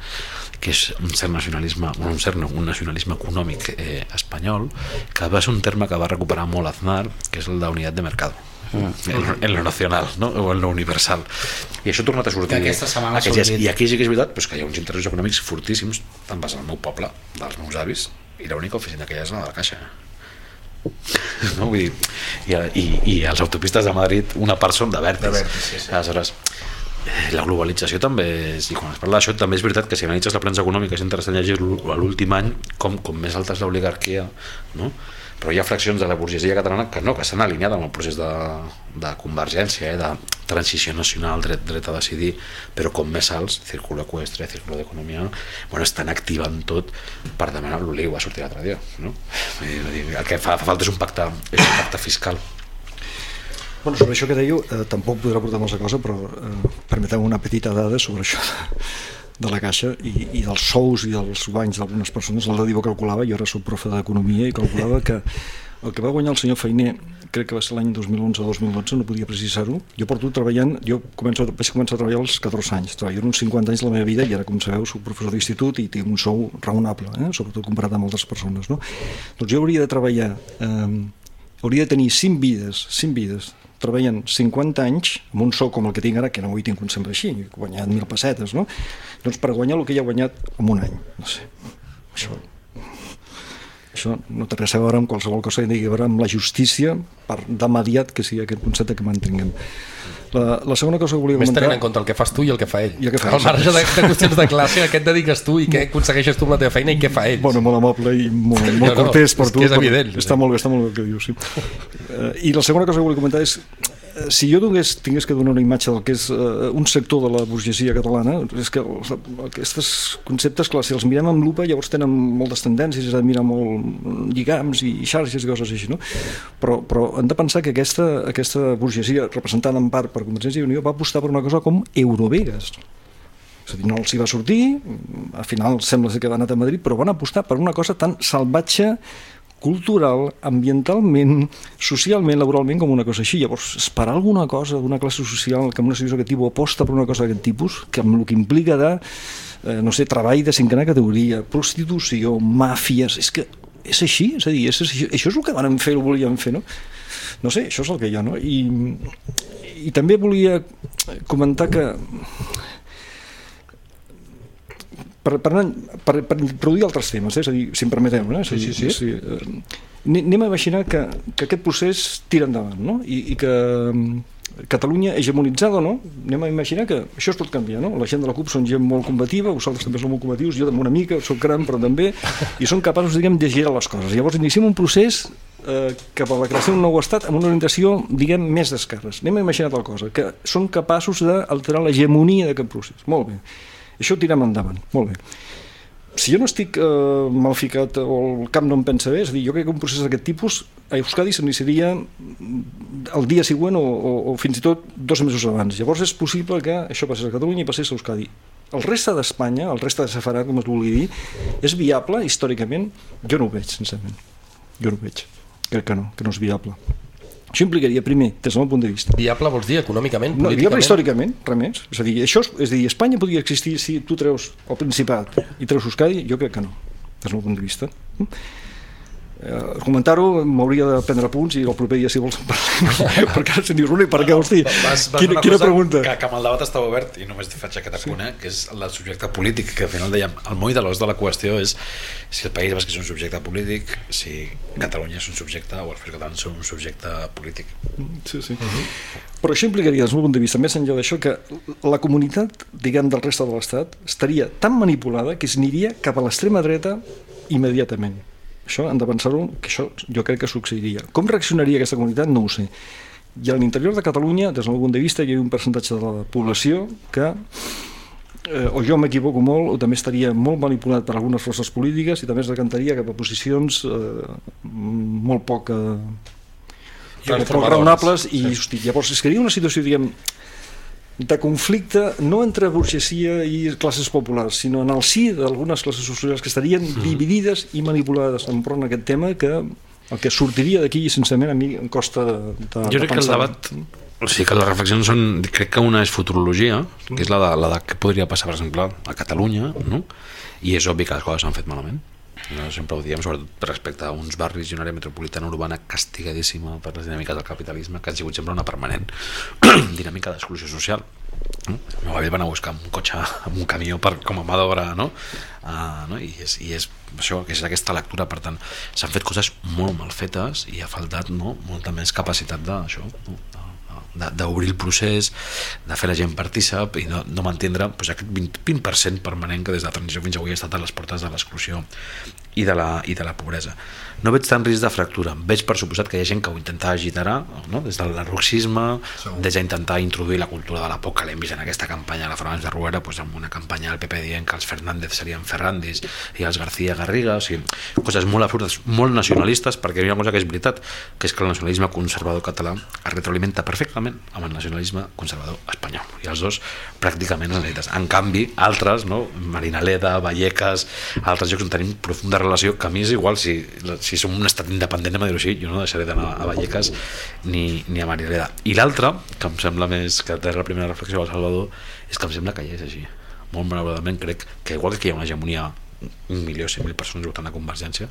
que és un cert nacionalisme, bueno, un cert no, un nacionalisme econòmic eh, espanyol, que va ser un terme que va recuperar molt Aznar, que és el d'unitat de mercado. En, en lo nacional no? o en lo universal i això ha tornat a sortir Que aquesta setmana sortit. i aquí sí que és veritat doncs, que hi ha uns interessos econòmics fortíssims te'n vas al meu poble, dels meus avis i l'única oficina que hi ha és la de la Caixa no? Vull dir, i, i, i a les autopistes de Madrid una part són de Vertis, De Vertis, sí, sí. aleshores la globalització també és, i quan es parla d'això també és veritat que si analitzes la premsa econòmica és interessant llegir l'últim any com, com més alta és l'oligarquia no? però hi ha fraccions de la burgesia catalana que no, que s'han alineat amb el procés de, de convergència, eh, de transició nacional, dret, dret a decidir, però com més alts, círculo equestre, círculo d'economia, bueno, estan activant tot per demanar l'oliu a sortir l'altre dia. No? El que fa, fa falta és un pacte, és un pacte fiscal. Bueno, sobre això que dèieu, eh, tampoc podrà portar molta cosa, però eh, permeteu una petita dada sobre això de, la caixa i, i dels sous i dels guanys d'algunes persones. El Divo calculava, jo ara soc profe d'economia i calculava que el que va guanyar el senyor Feiner, crec que va ser l'any 2011 o 2012, no podia precisar-ho, jo porto treballant, jo començo, vaig començar a treballar als 14 anys, treballo uns 50 anys de la meva vida i ara, com sabeu, soc professor d'institut i tinc un sou raonable, eh? sobretot comparat amb altres persones. No? Doncs jo hauria de treballar, eh, hauria de tenir 5 vides, 5 vides, treballant 50 anys amb un sou com el que tinc ara, que no ho he tingut sempre així, he guanyat mil pessetes, no? Doncs per guanyar el que ja he guanyat en un any, no sé. Això, això no té res a veure amb qualsevol cosa que tingui a veure amb la justícia per d'immediat que sigui aquest concepte que mantinguem. La, la segona cosa que volia Més comentar... tenint en compte el que fas tu i el que fa ell. I el que fa ell, Al marge de, de qüestions de classe, a què et dediques tu i què aconsegueixes tu amb la teva feina i què fa ell. Bueno, molt amable i molt, No, molt no, cortés per és tu. és però evident. Està molt bé, està molt bé el que dius, sí. Eh, I la segona cosa que volia comentar és si jo donés, tingués que donar una imatge del que és uh, un sector de la burgesia catalana, és que aquests conceptes, clar, si els mirem amb lupa, llavors tenen moltes tendències, és a mirar molt lligams i xarxes i coses així, no? Però, però hem de pensar que aquesta, aquesta burgesia, representada en part per Convergència i Unió, va apostar per una cosa com Eurovegas. És a dir, no els hi va sortir, al final sembla que van anar a Madrid, però van apostar per una cosa tan salvatge cultural, ambientalment, socialment, laboralment, com una cosa així. Llavors, esperar alguna cosa d'una classe social que en una situació d'aquest tipus aposta per una cosa d'aquest tipus, que amb el que implica de, eh, no sé, treball de cinquena categoria, prostitució, màfies, és que és així, és a dir, és així, això és el que van fer, ho volien fer, no? No sé, això és el que hi ha, no? I, i també volia comentar que per, per, anar- per, per introduir altres temes, eh? és a dir, si em permeteu, eh? Sí, sí, sí. sí eh, anem a imaginar que, que aquest procés tira endavant no? I, i que mm, Catalunya hegemonitzada, no? Anem a imaginar que això es pot canviar, no? La gent de la CUP són gent molt combativa, vosaltres també sou molt combatius, jo una mica, sóc gran però també, i són capaços, diguem, de girar les coses. Llavors iniciem un procés eh, cap a la creació d'un nou estat amb una orientació, diguem, més d'esquerres. Anem a imaginar tal cosa, que són capaços d'alterar l'hegemonia d'aquest procés. Molt bé. Això ho tirem endavant. Molt bé si jo no estic eh, mal ficat o el camp no em pensa bé, és a dir, jo crec que un procés d'aquest tipus a Euskadi s'iniciaria el dia següent o, o, o fins i tot dos mesos abans. Llavors és possible que això passés a Catalunya i passés a Euskadi. El reste d'Espanya, el reste de Safarà, com es vulgui dir, és viable històricament? Jo no ho veig, sincerament. Jo no ho veig. Crec que no, que no és viable. Això implicaria, primer, des del meu punt de vista, Viable vols dir econòmicament, no, políticament? diable històricament, res més. És a dir, això és, és a dir, Espanya podria existir si tu treus el Principat i treus Euskadi? Jo crec que no, des del meu punt de vista. Eh, comentar-ho m'hauria de prendre punts i el proper dia si vols parlem. Perquè ara si em dius Ruli, per què hosti? Vas, vas quina, quina pregunta? Que, que amb el debat estava obert i només faig aquest apunt, eh, que és el subjecte polític, que al final dèiem, el moll de l'os de la qüestió és si el País Basc és un subjecte polític, si Catalunya és un subjecte o els països catalans són un subjecte polític. sí, sí. però això implicaria des del meu punt de vista més enllà d'això que la comunitat diguem del reste de l'Estat estaria tan manipulada que s'aniria cap a l'extrema dreta immediatament això hem de pensar-ho, que això jo crec que succeiria. Com reaccionaria aquesta comunitat? No ho sé. I a l'interior de Catalunya, des del meu punt de vista, hi ha un percentatge de la població que eh, o jo m'equivoco molt o també estaria molt manipulat per algunes forces polítiques i també es decantaria cap a posicions eh, molt poc, eh, poc raonables i hosti, llavors es crearia una situació diguem de conflicte no entre burgesia i classes populars, sinó en el si d'algunes classes socials que estarien dividides i manipulades entorn a aquest tema que el que sortiria d'aquí, sincerament, a mi em costa de, de, Jo de crec que el debat... O sigui que les reflexions són... Crec que una és futurologia, que és la de, la de què podria passar, per exemple, a Catalunya, no? I és obvi que les coses s'han fet malament. No, sempre ho diem, sobretot respecte a uns barris i una àrea metropolitana urbana castigadíssima per les dinàmiques del capitalisme, que han sigut sempre una permanent dinàmica d'exclusió social. No? El meu avi va anar a buscar un cotxe amb un camió per, com a mà d'obra, no? Uh, no? I, és, I és això, que és aquesta lectura, per tant, s'han fet coses molt mal fetes i ha faltat no? molta més capacitat d'això, no? D'obrir el procés, de fer la gent partícip i no, no mantindre pues, aquest 20%, 20 permanent que des de la transició fins avui ha estat a les portes de l'exclusió i, de la, i de la pobresa. No veig tant risc de fractura, veig per suposat que hi ha gent que ho intenta agitar no? des del larruxisme, des d'intentar introduir la cultura de la por que l'hem vist en aquesta campanya a la Fernández de Ruera, pues, amb una campanya del PP dient que els Fernández serien Ferrandis i els García Garriga, o sigui, coses molt absurdes, molt nacionalistes, perquè hi ha una cosa que és veritat, que és que el nacionalisme conservador català es retroalimenta perfectament amb el nacionalisme conservador espanyol, i els dos pràcticament necessites. En canvi, altres, no? Marinaleda, Vallecas, altres llocs on tenim profunda relació, que a mi és igual si, si som un estat independent, de dir-ho així, jo no deixaré d'anar a Vallecas ni, ni a Marinaleda. I l'altre, que em sembla més que té la primera reflexió al Salvador, és que em sembla que ja és així. Molt malauradament crec que igual que hi ha una hegemonia un milió, mil persones votant a Convergència,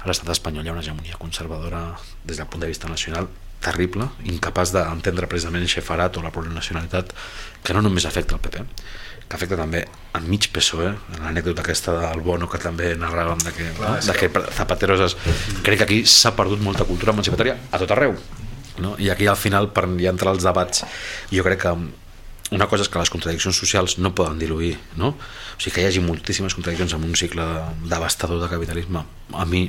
a l'estat espanyol hi ha una hegemonia conservadora des del punt de vista nacional terrible, incapaç d'entendre precisament xefarat o la plurinacionalitat que no només afecta el PP, que afecta també el mig PSOE, l'anècdota aquesta del Bono que també narràvem de que, no? de que Zapatero és... crec que aquí s'ha perdut molta cultura emancipatòria a tot arreu no? i aquí al final per ja entrar als debats jo crec que una cosa és que les contradiccions socials no poden diluir, no? O sigui, que hi hagi moltíssimes contradiccions en un cicle devastador de capitalisme. A mi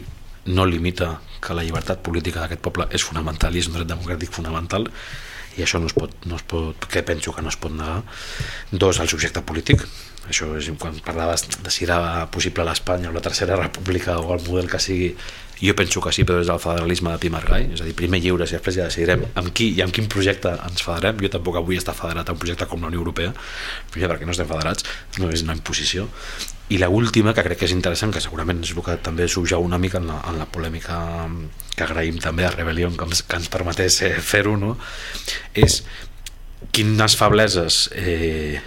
no limita que la llibertat política d'aquest poble és fonamental i és un dret democràtic fonamental i això no es pot, no es pot que penso que no es pot negar. Dos, el subjecte polític. Això és quan parlaves de si era possible l'Espanya o la Tercera República o el model que sigui jo penso que sí, però és el federalisme de Pi Margall, és a dir, primer lliures i després ja decidirem amb qui i amb quin projecte ens federem. Jo tampoc vull estar federat a un projecte com la Unió Europea, primer perquè no estem federats, no és una imposició. I la última, que crec que és interessant, que segurament és el que també s'uja una mica en la, en la polèmica que agraïm també a Rebellion que ens, que ens permetés eh, fer-ho, no? és quines febleses eh,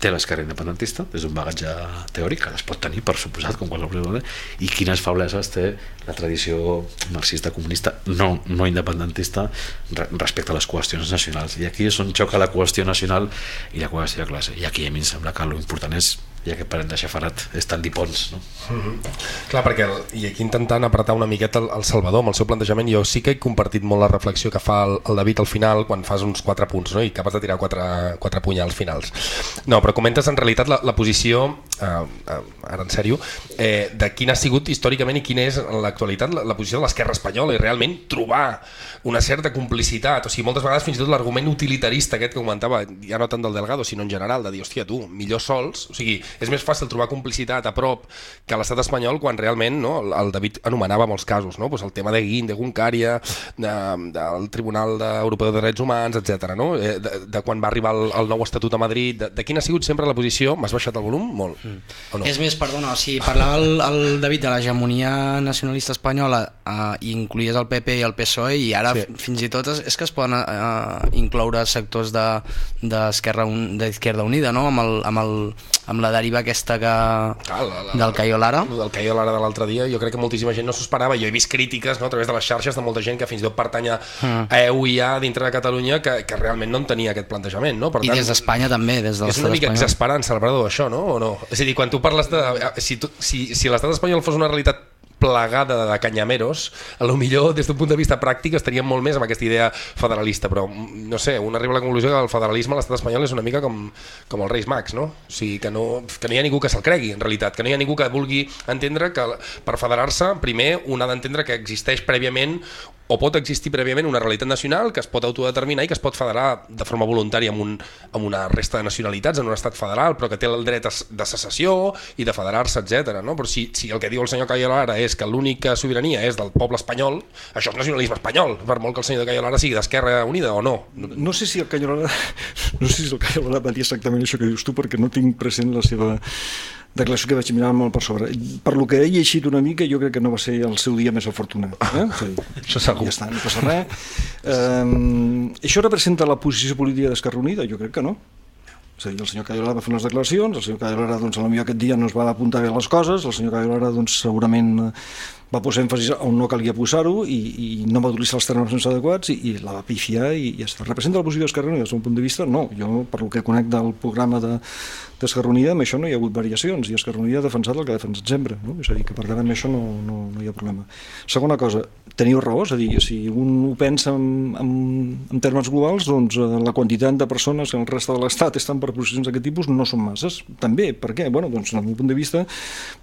té l'esquerra independentista des d'un bagatge teòric que les pot tenir per suposat com qualsevol i quines febleses té la tradició marxista comunista no, no independentista re, respecte a les qüestions nacionals. I aquí és on xoca la qüestió nacional i la qüestió de classe. I aquí a mi em sembla que l'important és ja que parent de Xafarat és tan dipons, no? Clar, perquè el, i aquí intentant apretar una miqueta el, el Salvador amb el seu plantejament, jo sí que he compartit molt la reflexió que fa el, el David al final quan fas uns 4 punts no? i capaç de tirar 4, 4 punyals finals. No, però comentes en realitat la, la posició, eh, eh, ara en sèrio, eh, de quina ha sigut històricament i quina és en l'actualitat la, la posició de l'esquerra espanyola i realment trobar una certa complicitat, o sigui, moltes vegades fins i tot l'argument utilitarista aquest que comentava, ja no tant del Delgado, sinó en general, de dir, hòstia, tu, millor sols, o sigui, és més fàcil trobar complicitat a prop que a l'estat espanyol quan realment no, el, David anomenava molts casos, no? pues el tema de Guin, de Guncària, de, del Tribunal de, Europeu de Drets Humans, etc. No? Eh, de, de quan va arribar el, el nou Estatut a Madrid, de, de quina ha sigut sempre la posició? M'has baixat el volum? Molt. Mm. O no? És més, perdona, o sigui, parlava el, el David de l'hegemonia nacionalista espanyola eh, i incluïes el PP i el PSOE i ara Sí. fins i tot és, és que es poden eh, incloure sectors d'Esquerra de, un, d'Izquierda Unida, no? Amb, el, amb, el, amb la deriva aquesta que, Clar, la, la, del Cayo Lara. Del Cayo Lara de l'altre dia, jo crec que moltíssima gent no s'ho esperava. Jo he vist crítiques no, a través de les xarxes de molta gent que fins i tot pertany a Mm. EUIA dintre de Catalunya que, que realment no en tenia aquest plantejament. No? Per I des d'Espanya també, des de És una mica espanyol. exasperant, Salvador, això, no? O no? És a dir, quan tu parles de... Si, tu, si, si l'estat espanyol fos una realitat plegada de canyameros, a lo millor des d'un punt de vista pràctic estaríem molt més amb aquesta idea federalista, però mm, no sé, un arriba a la conclusió que el federalisme a l'estat espanyol és una mica com, com els Reis Mags, no? O sigui, que no, que no hi ha ningú que se'l cregui, en realitat, que no hi ha ningú que vulgui entendre que per federar-se, primer, un ha d'entendre que existeix prèviament o pot existir prèviament una realitat nacional que es pot autodeterminar i que es pot federar de forma voluntària amb, un, amb una resta de nacionalitats en un estat federal, però que té el dret de secessió i de federar-se, etc. No? Però si, si el que diu el senyor Cayo Lara és que l'única sobirania és del poble espanyol, això és nacionalisme espanyol, per molt que el senyor Cayo Lara sigui d'Esquerra Unida o no. No sé si el Cayo Lara, no sé si el Cayo Lara va dir exactament això que dius tu, perquè no tinc present la seva declaració que vaig mirar molt per sobre. Per lo que he llegit una mica, jo crec que no va ser el seu dia més afortunat. Eh? És a dir, Això segur. Ja està, no passa res. Um, això representa la posició política d'Esquerra Unida? Jo crec que no. És a dir, el senyor Cayo Lara va fer unes declaracions, el senyor Cayo Lara, doncs, potser aquest dia no es va apuntar bé les coses, el senyor Cayo Lara, doncs, segurament eh, va posar èmfasis on no calia posar-ho i, i no va utilitzar els termes adequats i, i la va pifiar i ja està. Representa la posició d'Esquerra Unida des d'un punt de vista? No, jo, per lo que conec del programa de d'Esquerra Unida, amb això no hi ha hagut variacions i Esquerra Unida ha defensat el que ha defensat sempre, no? és a dir, que per tant amb això no, no, no hi ha problema. Segona cosa, teniu raó, és a dir, si un ho pensa en, en, en termes globals, doncs eh, la quantitat de persones que en el reste de l'Estat estan per posicions d'aquest tipus no són masses. També, per què? Bueno, doncs, del meu punt de vista,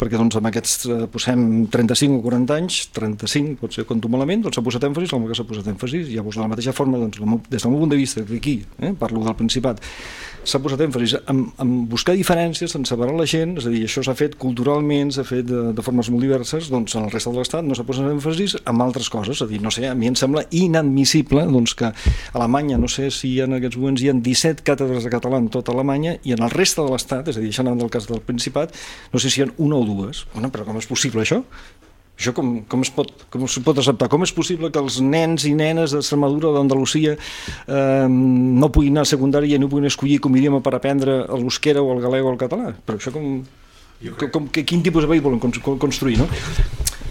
perquè doncs, amb aquests, eh, posem 35 o 40 anys, 35 pot ser compto malament, doncs s'ha posat èmfasis en el que s'ha posat èmfasis. Llavors, de la mateixa forma, doncs, des del meu punt de vista, d'aquí, eh, parlo del Principat, s'ha posat èmfasis en, en buscar diferències, en separar la gent, és a dir, això s'ha fet culturalment, s'ha fet de, de formes molt diverses, doncs en el reste de l'Estat no s'ha posat èmfasis en altres coses, és a dir, no sé, a mi em sembla inadmissible doncs, que a Alemanya, no sé si en aquests moments hi ha 17 càtedres de català en tota Alemanya i en el reste de l'Estat, és a dir, deixant en el cas del Principat, no sé si hi ha una o dues. Bueno, però com és possible això? Això com, com, es pot, com es pot acceptar? Com és possible que els nens i nenes d'Extremadura o d'Andalusia eh, no puguin anar a secundària i no puguin escollir com idioma per aprendre l'eusquera o el galè o el català? Però això com... Com, com, que, quin tipus de país volen cons- con- construir, no?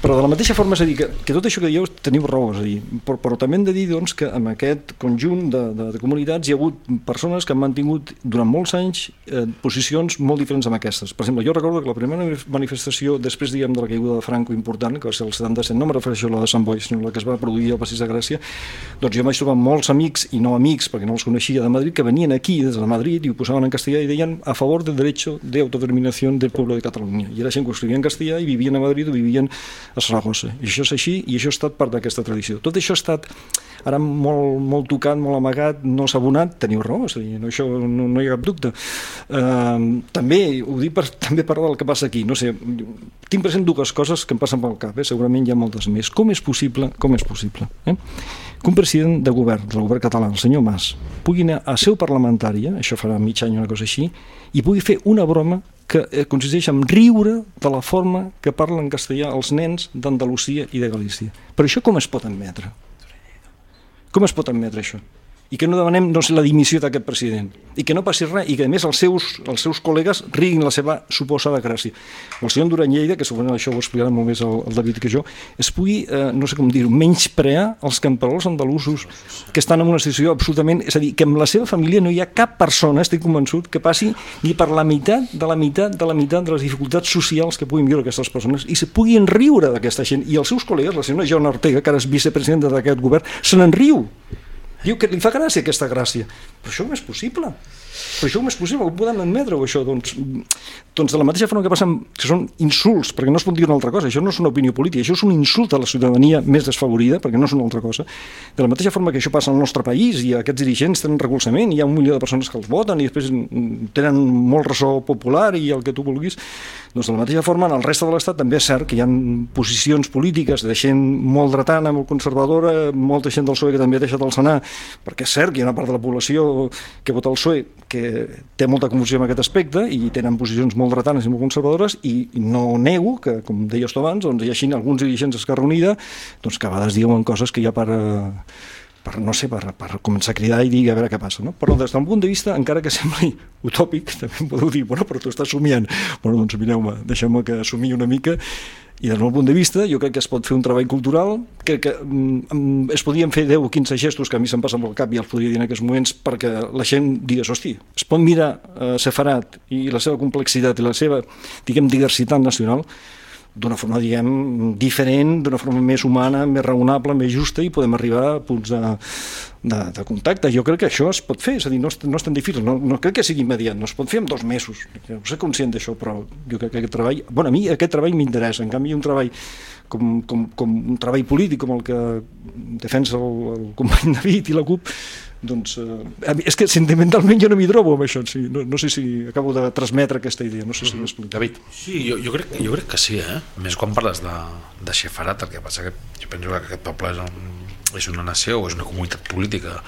Però de la mateixa forma, és a dir, que, que tot això que dieu teniu raó, és a dir, però, però també hem de dir doncs, que en aquest conjunt de, de, de comunitats hi ha hagut persones que han mantingut durant molts anys eh, posicions molt diferents amb aquestes. Per exemple, jo recordo que la primera manifestació després, diguem, de la caiguda de Franco important, que va ser el 77, no me refereixo a la de Sant Boi, sinó la que es va produir al Passeig de Gràcia, doncs jo vaig trobar molts amics, i no amics, perquè no els coneixia de Madrid, que venien aquí des de Madrid i ho posaven en castellà i deien a favor del derecho de autodeterminación del pueblo de Catalunya. I era gent que escrivia en castellà i vivien a Madrid o vivien a Saragossa. I això és així i això ha estat part d'aquesta tradició. Tot això ha estat ara molt, molt tocat, molt amagat, no s'ha abonat, teniu raó, és a dir, no, això no, no hi ha cap dubte. Uh, també, ho dic per també parlar del que passa aquí, no sé, tinc present dues coses que em passen pel cap, eh? segurament hi ha moltes més. Com és possible, com és possible, eh? que un president de govern, del govern català, el senyor Mas, pugui anar a seu parlamentària, això farà mig any una cosa així, i pugui fer una broma que eh, consisteix en riure de la forma que parlen castellà els nens d'Andalusia i de Galícia. Però això com es pot admetre? Com es pot admetre això? I que no demanem doncs, la dimissió d'aquest president i que no passi res i que a més els seus, els seus col·legues riguin la seva suposada gràcia. El senyor Duran Lleida, que segurament això ho explicarà molt més el, el David que jo, es pugui, eh, no sé com dir-ho, menysprear els camperols andalusos que estan en una situació absolutament... És a dir, que amb la seva família no hi ha cap persona, estic convençut, que passi ni per la meitat de la meitat de la meitat de les dificultats socials que puguin viure aquestes persones i se puguin riure d'aquesta gent. I els seus col·legues, la senyora Joana Ortega, que ara és vicepresidenta d'aquest govern, se n'en riu. Diu que li fa gràcia aquesta gràcia. Però això no és possible. Però això com és possible? Com podem admetre-ho, això? Doncs, doncs de la mateixa forma que passen, que són insults, perquè no es pot dir una altra cosa, això no és una opinió política, això és un insult a la ciutadania més desfavorida, perquè no és una altra cosa. De la mateixa forma que això passa al nostre país i aquests dirigents tenen recolzament, hi ha un milió de persones que els voten i després tenen molt ressò popular i el que tu vulguis, doncs de la mateixa forma, en el reste de l'Estat també és cert que hi ha posicions polítiques de gent molt dretana, molt conservadora, molta gent del PSOE que també ha deixat el Senat, perquè és cert que hi ha una part de la població que vota el PSOE que té molta confusió en aquest aspecte i tenen posicions molt dretanes i molt conservadores i no nego que, com deies tu abans, doncs hi ha alguns dirigents d'Esquerra Unida doncs que a vegades diuen coses que ja per... Eh, per, no sé, per, per començar a cridar i dir a veure què passa. No? Però des d'un punt de vista, encara que sembli utòpic, també em podeu dir, bueno, però tu estàs somiant. Bueno, doncs mireu-me, deixeu-me que assumi una mica i des del meu punt de vista jo crec que es pot fer un treball cultural. Que, que mm, es podien fer 10 o 15 gestos que a mi se'm passen pel cap i els podria dir en aquests moments perquè la gent digués, hosti, es pot mirar eh, Sefarat i la seva complexitat i la seva, diguem, diversitat nacional d'una forma, diguem, diferent, d'una forma més humana, més raonable, més justa i podem arribar a punts de, de, de contacte. Jo crec que això es pot fer, és a dir, no és, no és tan difícil, no, no crec que sigui immediat, no es pot fer en dos mesos. Jo soc conscient d'això, però jo crec que aquest treball... Bueno, a mi aquest treball m'interessa, en canvi un treball com, com, com un treball polític com el que defensa el, el company David i la CUP, doncs, eh, és que sentimentalment jo no m'hi trobo amb això, sí. no, no sé si acabo de transmetre aquesta idea, no sé si m'explico. David. Sí, jo, jo, crec, jo crec que sí, eh? Més quan parles de, de Xefarat, el que passa que jo penso que aquest poble és, un, és una nació o és una comunitat política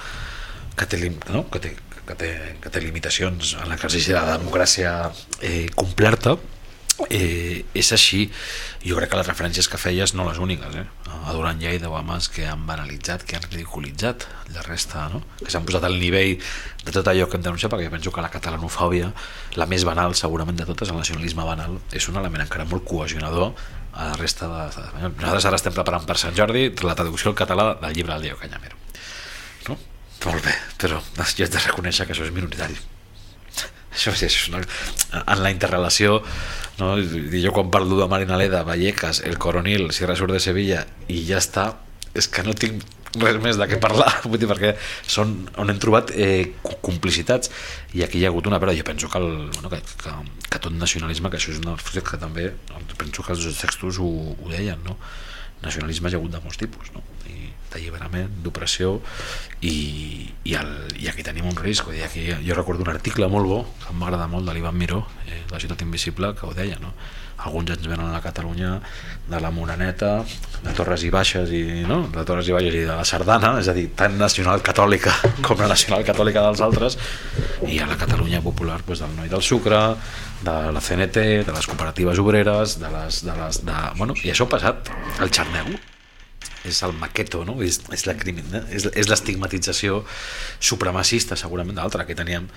que té, no? que té, que té, que té limitacions en l'exercici de la democràcia eh, completa, eh, és així jo crec que les referències que feies no les úniques eh? a Duran Lleida o a Mas que han banalitzat, que han ridiculitzat la resta, no? que s'han posat al nivell de tot allò que hem denunciat perquè penso que la catalanofòbia, la més banal segurament de totes, el nacionalisme banal és un element encara molt cohesionador a la resta de l'estat espanyol. Nosaltres ara estem preparant per Sant Jordi la traducció al català del llibre del Diego Canyamero no? molt bé, però jo he de reconèixer que això és minoritari això sí, això és una... en la interrelació no? Jo quan parlo de Marina Leda, Vallecas, El Coronil, Sierra Sur de Sevilla i ja està, és que no tinc res més de què parlar, vull dir, perquè són on hem trobat eh, co- complicitats i aquí hi ha hagut una però jo penso que, el, bueno, que, que, que tot nacionalisme, que això és una cosa que també penso que els textos ho, ho deien, no? nacionalisme hi ha hagut de molts tipus, no? I d'alliberament, d'opressió i, i, el, i aquí tenim un risc dir, aquí, jo recordo un article molt bo que m'agrada molt de l'Ivan Miró eh, La ciutat invisible, que ho deia no? alguns ens venen a la Catalunya de la Moraneta, de Torres i Baixes i, no? de Torres i Baixes i de la Sardana és a dir, tan nacional catòlica com la nacional catòlica dels altres i a la Catalunya popular pues, del Noi del Sucre de la CNT, de les cooperatives obreres de les, de les, de, bueno, i això ha passat al Xarnego és el maqueto, no? és, és la crimin, eh? és, és l'estigmatització supremacista segurament d'altra que teníem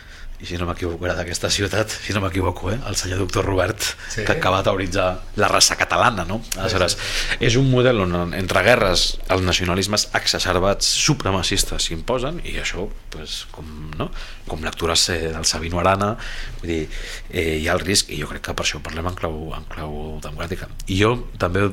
i si no m'equivoco era d'aquesta ciutat si no m'equivoco, eh? el senyor doctor Robert Sí. que acaba de teoritzar la raça catalana no? aleshores és un model on entre guerres els nacionalismes exacerbats supremacistes s'imposen i això pues, com, no? com lectures del Sabino Arana vull dir, eh, hi ha el risc i jo crec que per això parlem en clau, en clau democràtica i jo també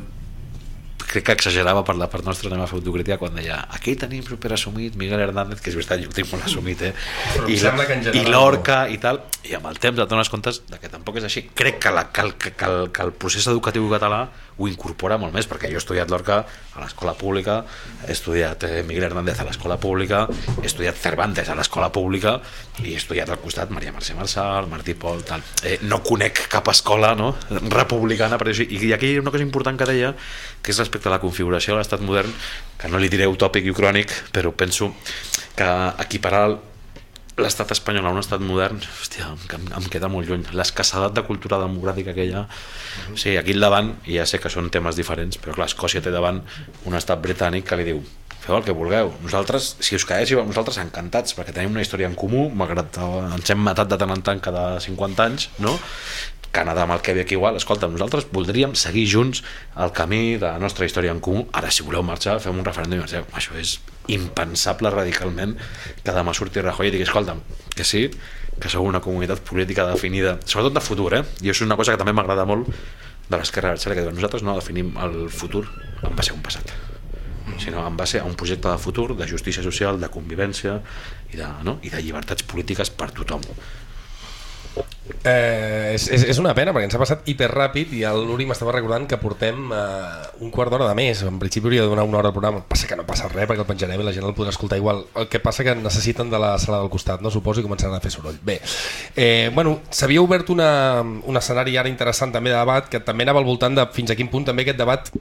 crec que exagerava per la part nostra anem a fer autocrítica quan deia aquí tenim superassumit Miguel Hernández que és veritat, jo ho tinc molt assumit eh? Però I, sembla que en i l'Orca i tal i amb el temps et dones comptes de que tampoc és així crec que, la, que, que, que, el, que el procés educatiu català ho incorpora molt més perquè jo he estudiat l'Orca a l'escola pública he estudiat eh, Miguel Hernández a l'escola pública he estudiat Cervantes a l'escola pública i he estudiat al costat Maria Mercè Marçal, Martí Pol tal. Eh, no conec cap escola no? republicana per dir i aquí hi ha una cosa important que deia que és respecte a la configuració de l'estat modern que no li diré utòpic i ucrònic però penso que equiparar l'estat espanyol a un estat modern hòstia, em, em queda molt lluny l'escassedat de cultura democràtica que hi ha o sigui, aquí al davant, i ja sé que són temes diferents però clar, Escòcia té davant un estat britànic que li diu feu el que vulgueu. Nosaltres, si us caéssiu, nosaltres encantats, perquè tenim una història en comú, malgrat ens hem matat de tant en tant cada 50 anys, no? Canadà amb el Quebec igual, escolta, nosaltres voldríem seguir junts el camí de la nostra història en comú. Ara, si voleu marxar, fem un referèndum i marxeu. Això és impensable radicalment que demà surti Rajoy i digui, escolta, que sí, que sou una comunitat política definida, sobretot de futur, eh? I això és una cosa que també m'agrada molt de l'esquerra abertzale, que diu, nosaltres no definim el futur en base a un passat sinó en base a un projecte de futur, de justícia social, de convivència i de, no? i de llibertats polítiques per tothom. Eh, és, és, és una pena perquè ens ha passat hiperràpid i Luri m'estava recordant que portem eh, un quart d'hora de més. En principi hauria de donar una hora al programa. Passa que no passa res perquè el penjarem i la gent el podrà escoltar igual. El que passa que necessiten de la sala del costat no? Suposo i començaran a fer soroll. Bé, eh, bueno, s'havia obert una, un escenari ara interessant també de debat que també anava al voltant de fins a quin punt també aquest debat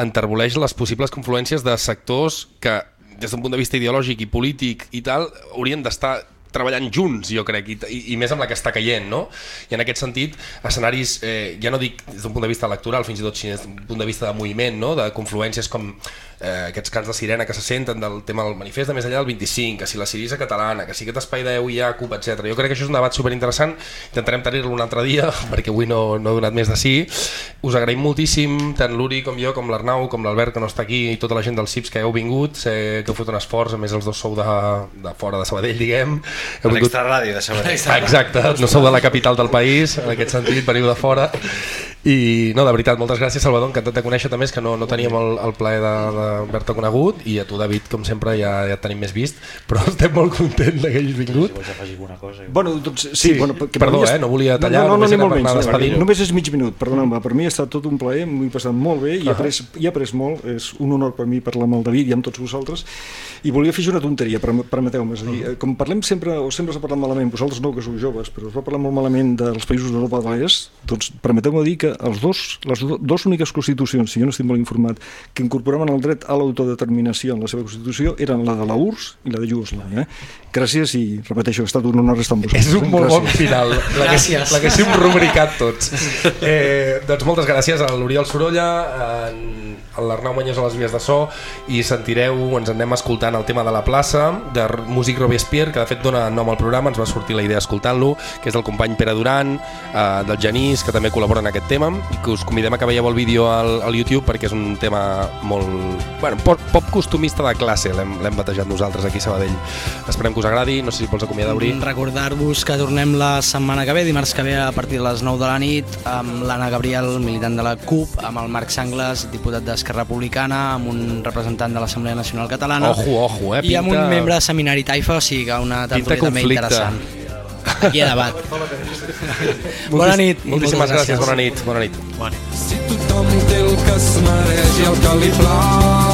enterboleix les possibles confluències de sectors que des d'un punt de vista ideològic i polític i tal haurien d'estar treballant junts, jo crec, i, i, més amb la que està caient, no? I en aquest sentit, escenaris, eh, ja no dic des d'un punt de vista electoral, fins i tot si des d'un punt de vista de moviment, no? de confluències com eh, aquests cants de sirena que se senten del tema del manifest de més enllà del 25, que si la Sirisa catalana, que si aquest espai d'EUIA, CUP, etc. Jo crec que això és un debat superinteressant, intentarem tenir-lo un altre dia, perquè avui no, no he donat més de sí. Us agraïm moltíssim, tant l'Uri com jo, com l'Arnau, com l'Albert, que no està aquí, i tota la gent del CIPS que heu vingut, sé que heu fet un esforç, a més els dos sou de, de fora de Sabadell, diguem. Heu vingut- L'extra ràdio de Sabadell. Exacte, no sou de la capital del país, en aquest sentit, veniu de fora. I no, de veritat, moltes gràcies Salvador, encantat de conèixer també, és que no, no teníem el, el plaer de- d'haver-te conegut. I a tu David, com sempre, ja, ja et tenim més vist, però estem molt contents que hagis vingut. vols afegir alguna cosa... Bueno, doncs, sí, Sí, bueno, que perdó, mi eh, no volia tallar, no, no, no, només anar menys, despedint. no, només és mig minut, perdona'm, per mi ha estat tot un plaer, m'ho he passat molt bé i he après, he après molt, és un honor per mi parlar amb el David i amb tots vosaltres i volia fer una tonteria, perm- permeteu-me, és a dir, eh, com parlem sempre, o sempre s'ha parlat malament, vosaltres no, que sou joves, però es va parlar molt malament dels països d'Europa de l'Est, doncs permeteu-me dir que els dos, les do- dos úniques constitucions, si jo no estic molt informat, que incorporaven el dret a l'autodeterminació en la seva constitució eren la de la URSS i la de Iugoslàvia. Eh? Gràcies i repeteixo, ha estat un honor estar amb vosaltres. És un molt bon Gràcies. final. Gràcies. L'haguéssim rubricat tots. Eh, doncs moltes gràcies a l'Oriol Sorolla, a l'Arnau Manyós a les vies de so i sentireu, ens anem escoltant el tema de la plaça de Músic Robespierre, que de fet dona nom al programa, ens va sortir la idea escoltant-lo, que és del company Pere Duran, eh, del Genís, que també col·labora en aquest tema, i que us convidem a que veieu el vídeo al, al YouTube perquè és un tema molt... Bueno, pop, pop costumista de classe, l'hem l'hem batejat nosaltres aquí a Sabadell. Esperem que us agradi, no sé si vols acomiadar, Uri. Recordar-vos que tornem la setmana que ve, dimarts que ve a partir de les 9 de la nit, amb l'Anna Gabriel, militant de la CUP, amb el Marc Sangles, diputat d'Esquerra Republicana, amb un representant de l'Assemblea Nacional Catalana Ojo, ojo, eh? i amb un Pinta- membre de Seminari Taifa, o sigui que una Pinta tertúlia també conflicte. interessant. Aquí a debat. Bona nit. Moltíssimes moltes gràcies, bona nit. Bona nit. Si tothom té el que es mereix i el que li plau